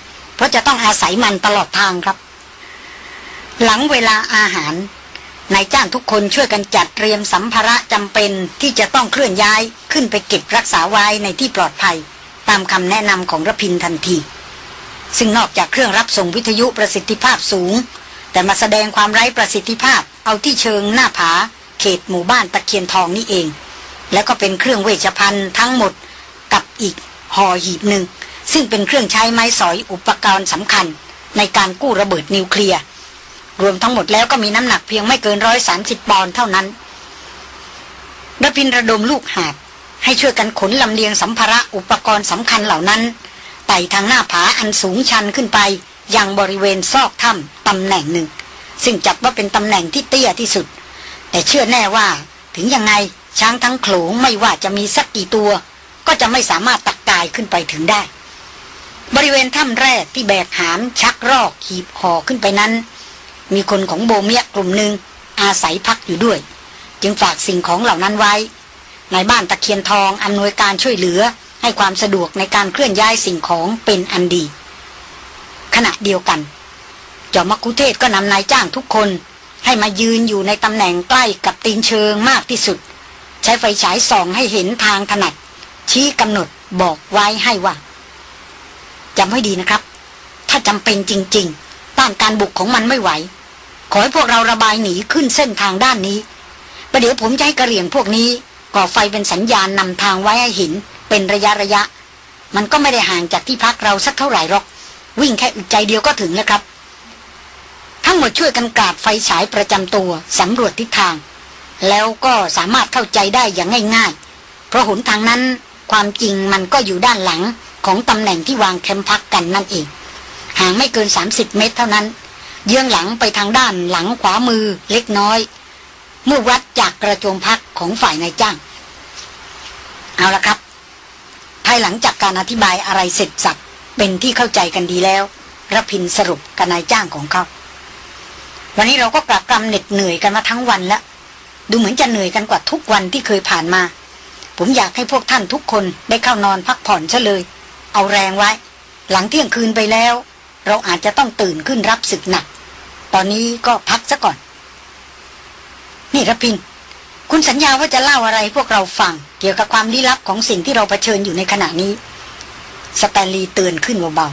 ราะจะต้องอาศัยมันตลอดทางครับ หลังเวลาอาหารนายจ้างทุกคนช่วยกันจัดเตรียมสัมภาระจำเป็นที่จะต้องเคลื่อนย้ายขึ้นไปเก็บรักษาไว้ในที่ปลอดภัย ตามคำแนะนำของรพินทันที ซึ่งนอกจากเครื่องรับส่งวิทยุประสิทธิภาพสูง แต่มาแสดงความไร้ประสิทธิภาพ เอาที่เชิงหน้าผา เขตหมู่บ้านตะเคียนทองนี่เอง แล้วก็เป็นเครื่องเวชภัณฑ์ทั้งหมดกับอีกห่อหีบหนึ่ง ซึ่งเป็นเครื่องใช้ไม้สอยอุปกรณ์สำคัญ ในการกู้ระเบิดนิวเคลียร์รวมทั้งหมดแล้วก็มีน้ำหนักเพียงไม่เกินร้อยสามสิบปอนด์เท่านั้นระพินระดมลูกหาบให้ช่วยกันขนลำเลียงสัมภาระอุปกรณ์สำคัญเหล่านั้นไต่ทางหน้าผาอันสูงชันขึ้นไป ยังบริเวณซอกถ้ำตำแหน่งหนึ่ง ซึ่งจัดว่าเป็นตำแหน่งที่เตี้ยที่สุด แต่เชื่อแน่ว่า ถึงยังไงช้างทั้งโขลงไม่ว่าจะมีสักกี่ตัว ก็จะไม่สามารถตักกายขึ้นไปถึงได้ บริเวณถ้ำแรกที่แบกหามชักรอกขีบห่อขึ้นไปนั้น มีคนของโบเมียกลุ่มหนึ่งอาศัยพักอยู่ด้วย จึงฝากสิ่งของเหล่านั้นไว้ ในบ้านตะเคียนทองอำนวยการช่วยเหลือให้ความสะดวกในการเคลื่อนย้ายสิ่งของเป็นอันดี ขณะเดียวกัน จอมกุเทศก็นำนายจ้างทุกคนให้มายืนอยู่ในตำแหน่งใกล้กับตีนเชิงมากที่สุด ใช้ไฟฉายส่องให้เห็นทางถนัด ชี้กำหนดบอกไว้ให้ว่า จำให้ดีนะครับ ถ้าจำเป็นจริง ๆ ต้านการบุกของมันไม่ไหว ขอให้พวกเราระบายหนีขึ้นเส้นทางด้านนี้ประเดี๋ยวผมจะให้กระเหลี่ยงพวกนี้ ก่อไฟเป็นสัญญาณนำทางไว้ให้ห็นเป็นระยะระยะ มันก็ไม่ได้ห่างจากที่พักเราสักเท่าไหร่หรอก วิ่งแค่อึดใจเดียวก็ถึงแล้วครับ ทั้งหมดช่วยกันกราดไฟฉายประจำตัวสำรวจทิศทาง แล้วก็สามารถเข้าใจได้อย่างง่าย ๆ เพราะหนทางนั้นความจริงมันก็อยู่ด้านหลัง ของตำแหน่งที่วางแคมป์พักกันนั่นเอง ห่างไม่เกิน 30 เมตรเท่านั้น เยื้องหลังไปทางด้านหลังขวามือเล็กน้อย เมื่อวัดจากกระโจมพักของฝ่ายนายจ้าง เอาละครับ ภายหลังจากการอธิบายอะไรเสร็จสับเป็นที่เข้าใจกันดีแล้วรพินสรุปกับนายจ้างของเขา วันนี้เราก็กลับกรำเหน็ดเหนื่อยกันมาทั้งวันแล้ว ดูเหมือนจะเหนื่อยกันกว่าทุกวันที่เคยผ่านมา ผมอยากให้พวกท่านทุกคนได้เข้านอนพักผ่อนซะเลย เอาแรงไว้ หลังเที่ยงคืนไปแล้ว เราอาจจะต้องตื่นขึ้นรับศึกหนัก ตอนนี้ก็พักซะก่อน นี่ระพิน คุณสัญญาว่าจะเล่าอะไรพวกเราฟัง เกี่ยวกับความลี้ลับของสิ่งที่เราเผชิญอยู่ในขณะนี้ สแตนลีย์เตือนขึ้นเบา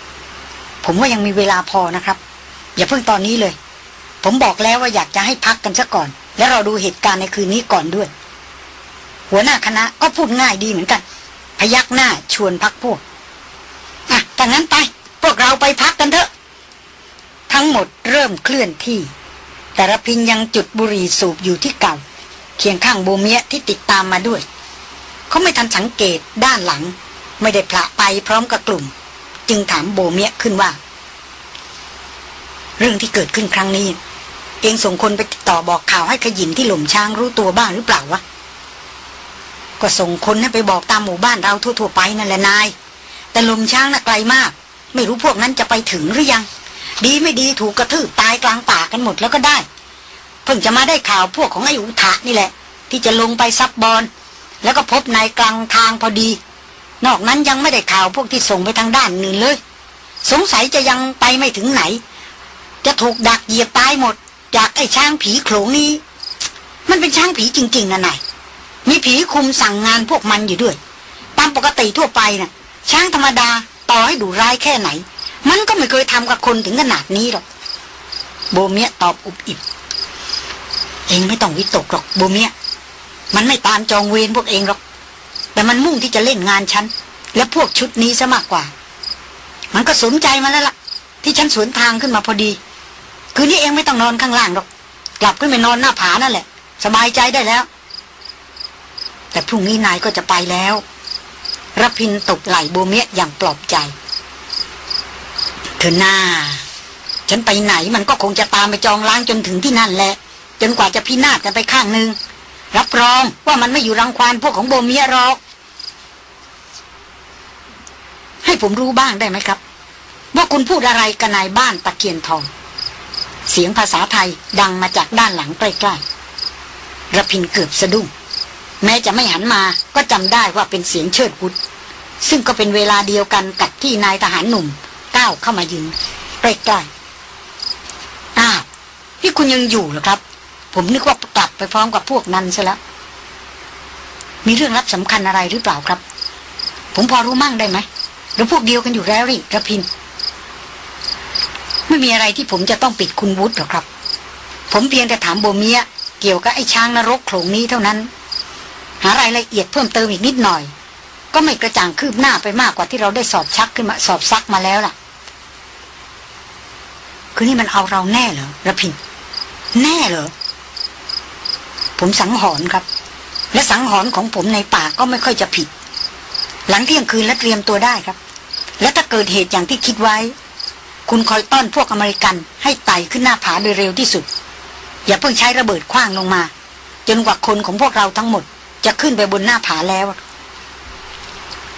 ๆ ผมว่ายังมีเวลาพอนะครับ อย่าเพิ่งตอนนี้เลย ผมบอกแล้วว่าอยากจะให้พักกันซะก่อน แล้วเราดูเหตุการณ์ในคืนนี้ก่อนด้วย หัวหน้าคณะก็พูดง่ายดีเหมือนกัน พยักหน้าชวนพักพวกอะแต่งั้นไป พวกเราไปพักกันเถอะ ทั้งหมดเริ่มเคลื่อนที่ แต่ระพินยังจุดบุหรี่สูบอยู่ที่เก่า เคียงข้างโบเมียที่ติดตามมาด้วย เขาไม่ทันสังเกตด้านหลัง ไม่ได้พละไปพร้อมกับกลุ่ม จึงถามโบเมียขึ้นว่า เรื่องที่เกิดขึ้นครั้งนี้ เองส่งคนไปติดต่อบอกข่าวให้ขยินที่หล่มช้างรู้ตัวบ้างหรือเปล่าวะ ก็ส่งคนให้ไปบอกตามหมู่บ้านเราทั่วๆไปนั่นแหละนาย แต่ลมช้างน่ะไกลมาก ไม่รู้พวกนั้นจะไปถึงหรือยัง ดีไม่ดีถูกกระทืบตายกลางป่ากันหมดแล้วก็ได้ เพิ่งจะมาได้ข่าวพวกของไอ้อุทะนี่แหละ ที่จะลงไปซับบอลแล้วก็พบนายกลางทางพอดี นอกนั้นยังไม่ได้ข่าวพวกที่ส่งไปทางด้านอื่นเลย สงสัยจะยังไปไม่ถึงไหน จะถูกดักเหยียบตายหมด จากไอ้ช้างผีโขลงนี้ มันเป็นช้างผีจริง ๆนะนาย มีผีคุมสั่งงานพวกมันอยู่ด้วย ตามปกติทั่วไปนะ่ะ ช้างธรรมดาต่อให้ดูร้ายแค่ไหน มันก็ไม่เคยทำกับคนถึงขนาดนี้หรอก โบเมียตอบอุบอิบเองไม่ต้องวิตกหรอกโบเมียมันไม่ตามจองเวรพวกเองหรอก แต่มันมุ่งที่จะเล่นงานฉัน และพวกชุดนี้ซะมากกว่า มันก็สนใจมาแล้วล่ะ ที่ฉันสวนทางขึ้นมาพอดี คืนนี้เองไม่ต้องนอนข้างล่างหรอก กลับขึ้นไปนอนหน้าผานั่นแหละ สบายใจได้แล้ว แต่พรุ่งนี้นายก็จะไปแล้วรพินตกไหลโบเมียอย่างปลอบใจ เธอหน้า ฉันไปไหนมันก็คงจะตามไปจองล้างจนถึงที่นั่นแหละ จนกว่าจะพินาศกันไปข้างหนึ่งรับรองว่ามันไม่อยู่รังควานพวกของโบเมียหรอก ให้ผมรู้บ้างได้ไหมครับ ว่าคุณพูดอะไรกับนายบ้านตะเคียนทอง เสียงภาษาไทยดังมาจากด้านหลังใกล้ๆระพินเกือบสะดุ้ง แม้จะไม่หันมาก็จำได้ว่าเป็นเสียงเชิดบุตรซึ่งก็เป็นเวลาเดียวกันกับที่นายทหารหนุ่มก้าวเข้ามายืนใกล้ๆอ้าวพี่คุณยังอยู่เหรอครับ ผมนึกว่ากลับไปพร้อมกับพวกนั้นซะแล้ว มีเรื่องรับสำคัญอะไรหรือเปล่าครับ ผมพอรู้มั่งได้ไหมหรือพวกเดียวกันอยู่แล้วนี่ระพิน ไม่มีอะไรที่ผมจะต้องปิดคุณวุฒิหรอกครับ ผมเพียงแต่ถามโบเมียเกี่ยวกับไอ้ช้างนรกโขลงนี้เท่านั้น หารายละเอียดเพิ่มเติมอีกนิดหน่อย ก็ไม่กระจ่างคืบหน้าไปมากกว่าที่เราได้สอบชักขึ้นมาสอบซักมาแล้วล่ะ คือนี่มันเอาเราแน่เหรอระพิน แน่เหรอ ผมสังหรณ์ครับ และสังหรณ์ของผมในป่าก็ไม่ค่อยจะผิด หลังเที่ยงคืนและเตรียมตัวได้ครับ และถ้าเกิดเหตุอย่างที่คิดไว้ คุณคอยต้อนพวกอเมริกัน ให้ไต่ขึ้นหน้าผาโดยเร็วที่สุด อย่าเพิ่งใช้ระเบิดคว้างลงมา จนกว่าคนของพวกเราทั้งหมด จะขึ้นไปบนหน้าผาแล้ว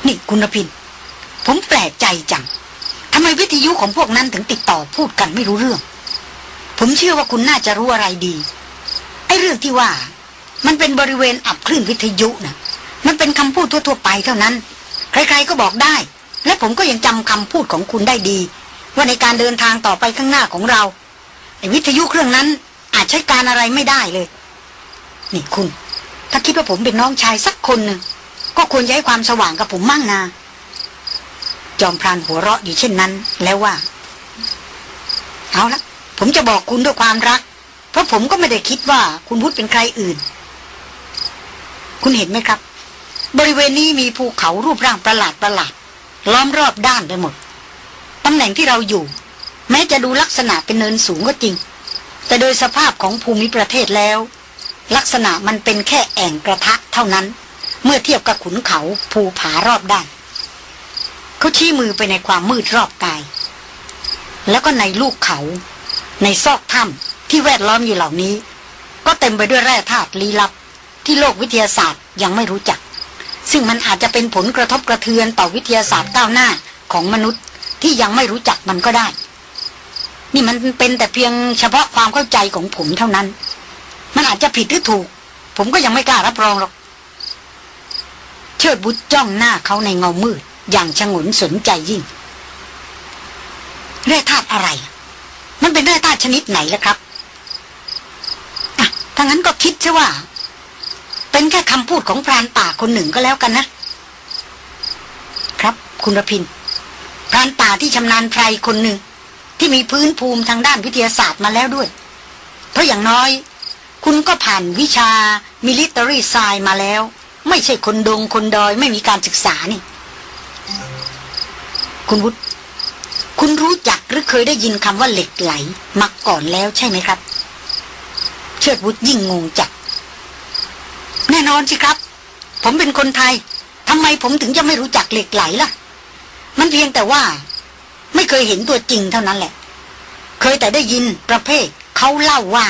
นี่คุณพิน ผมแปลกใจจังทำไมวิทยุของพวกนั้นถึงติดต่อพูดกันไม่รู้เรื่อง ผมเชื่อว่าคุณน่าจะรู้อะไรดีไอ้เรื่องที่ว่า มันเป็นบริเวณอับคลื่นวิทยุนะมันเป็นคำพูดทั่วๆไปเท่านั้น ใครๆก็บอกได้ และผมก็ยังจำคำพูดของคุณได้ดี ว่าในการเดินทางต่อไปข้างหน้าของเราไอ้วิทยุเครื่องนั้นอาจใช้การอะไรไม่ได้เลย นี่คุณ ถ้าคิดว่าผมเป็นน้องชายสักคนหนึ่งก็ควรจะให้ความสว่างกับผมมั่งนา จอมพรานหัวเราะอยู่เช่นนั้น แล้วว่า เอาละผมจะบอกคุณด้วยความรัก เพราะผมก็ไม่ได้คิดว่าคุณพุทธเป็นใครอื่น คุณเห็นไหมครับ บริเวณนี้มีภูเขารูปร่างประหลาดประหลาดล้อมรอบด้านไปหมดตำแหน่งที่เราอยู่ แม้จะดูลักษณะเป็นเนินสูงก็จริง แต่โดยสภาพของภูมิประเทศแล้ว ลักษณะมันเป็นแค่แอ่งกระทะเท่านั้น เมื่อเทียบกับขุนเขาภูผารอบด้านเขาชี้มือไปในความมืดรอบกาย แล้วก็ในลูกเขา ในซอกถ้ำที่แวดล้อมอยู่เหล่านี้ ก็เต็มไปด้วยแร่ธาตุลี้ลับ ที่โลกวิทยาศาสตร์ยังไม่รู้จัก ซึ่งมันอาจจะเป็นผลกระทบกระเทือนต่อวิทยาศาสตร์ก้าวหน้าของมนุษย์ที่ยังไม่รู้จักมันก็ได้ นี่มันเป็นแต่เพียงเฉพาะความเข้าใจของผมเท่านั้น มันอาจจะผิดหรือถูก ผมก็ยังไม่กล้ารับรองหรอก เชิดบุตรจ้องหน้าเขาในเงามืด อย่างชงนสนใจยิ่ง แร่ธาตุอะไร มันเป็นแร่ธาตุชนิดไหนล่ะครับอะถ้างั้นก็คิดใช่ว่า เป็นแค่คำพูดของพรานป่าคนหนึ่งก็แล้วกันนะ ครับคุณรพินพรานป่าที่ชำนาญไพรคนหนึ่ง ที่มีพื้นภูมิทางด้านวิทยาศาสตร์มาแล้วด้วย เพราะอย่างน้อย คุณก็ผ่านวิชามิลิเตอรี่ไซมาแล้ว ไม่ใช่คนดงคนดอยไม่มีการศึกษานี่ คุณวุฒิคุณรู้จักหรือเคยได้ยินคำว่าเหล็กไหลมาก่อนแล้วใช่ไหมครับ เชิดวุฒิยิ่งงงจัดแน่นอนสิครับ ผมเป็นคนไทยทำไมผมถึงจะไม่รู้จักเหล็กไหลล่ะ มันเพียงแต่ว่า ไม่เคยเห็นตัวจริงเท่านั้นแหละ เคยแต่ได้ยินประเภทเขาเล่าว่า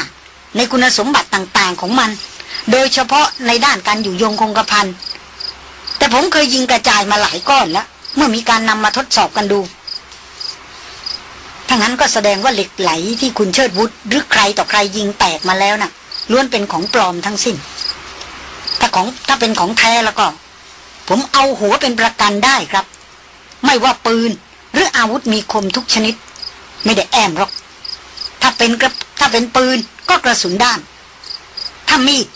ในคุณสมบัติต่างๆของมัน โดยเฉพาะในด้านการอยู่ยงคงกระพันแต่ผมเคยยิงกระจายมาหลายก้อนแล้ว เมื่อมีการนำมาทดสอบกันดูถ้างั้นก็แสดงว่าเหล็กไหลที่คุณเชิดวุฒหรือใครต่อใครยิงแตกมาแล้วนะ่ะล้วนเป็นของปลอมทั้งสิ้น ถ้าของถ้าเป็นของแท้แล้วก็ ผมเอาหัวเป็นประกันได้ครับ ไม่ว่าปืน หรืออาวุธมีคมทุกชนิด ไม่ได้แอมหรอก ถ้าเป็นกระถ้าเป็นปืน ก็กระสุนด้าน ถ้ามีด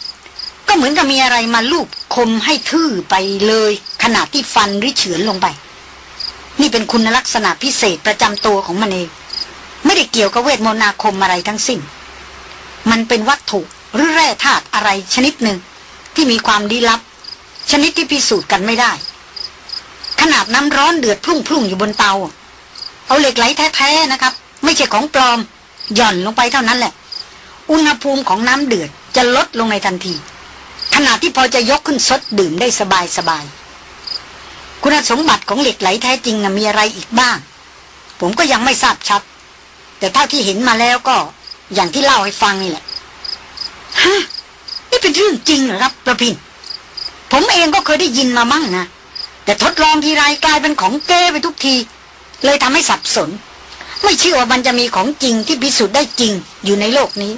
ก็เหมือนกับมีอะไรมาลูบคมให้ทื่อไปเลยขนาดที่ฟันรือเฉือนลงไป นี่เป็นคุณลักษณะพิเศษประจำตัวของมันเอง ไม่ได้เกี่ยวกับเวทมนต์อาคมอะไรทั้งสิ้น มันเป็นวัตถุหรือแร่ธาตุอะไรชนิดหนึ่ง ที่มีความลี้ลับ ชนิดที่พิสูจน์กันไม่ได้ ขนาดน้ำร้อนเดือดพุ่งพุ่งอยู่บนเตา เอาเหล็กไหลแท้ๆนะครับ ไม่ใช่ของปลอม หย่อนลงไปเท่านั้นแหละ อุณหภูมิของน้ำเดือดจะลดลงในทันทีขนาดที่พอจะยกขึ้นซดดื่มได้สบายสบาย คุณสมบัติของเหล็กไหลแท้จริงนะมีอะไรอีกบ้าง ผมก็ยังไม่ทราบชัด แต่เท่าที่เห็นมาแล้วก็อย่างที่เล่าให้ฟังนี่แหละ ฮะ นี่เป็นเรื่องจริงเหรอครับประพิน ผมเองก็เคยได้ยินมามั่งนะ แต่ทดลองทีไรกลายเป็นของเก้ไปทุกที เลยทำให้สับสน ไม่เชื่อว่ามันจะมีของจริงที่พิสูจน์ได้จริงอยู่ในโลกนี้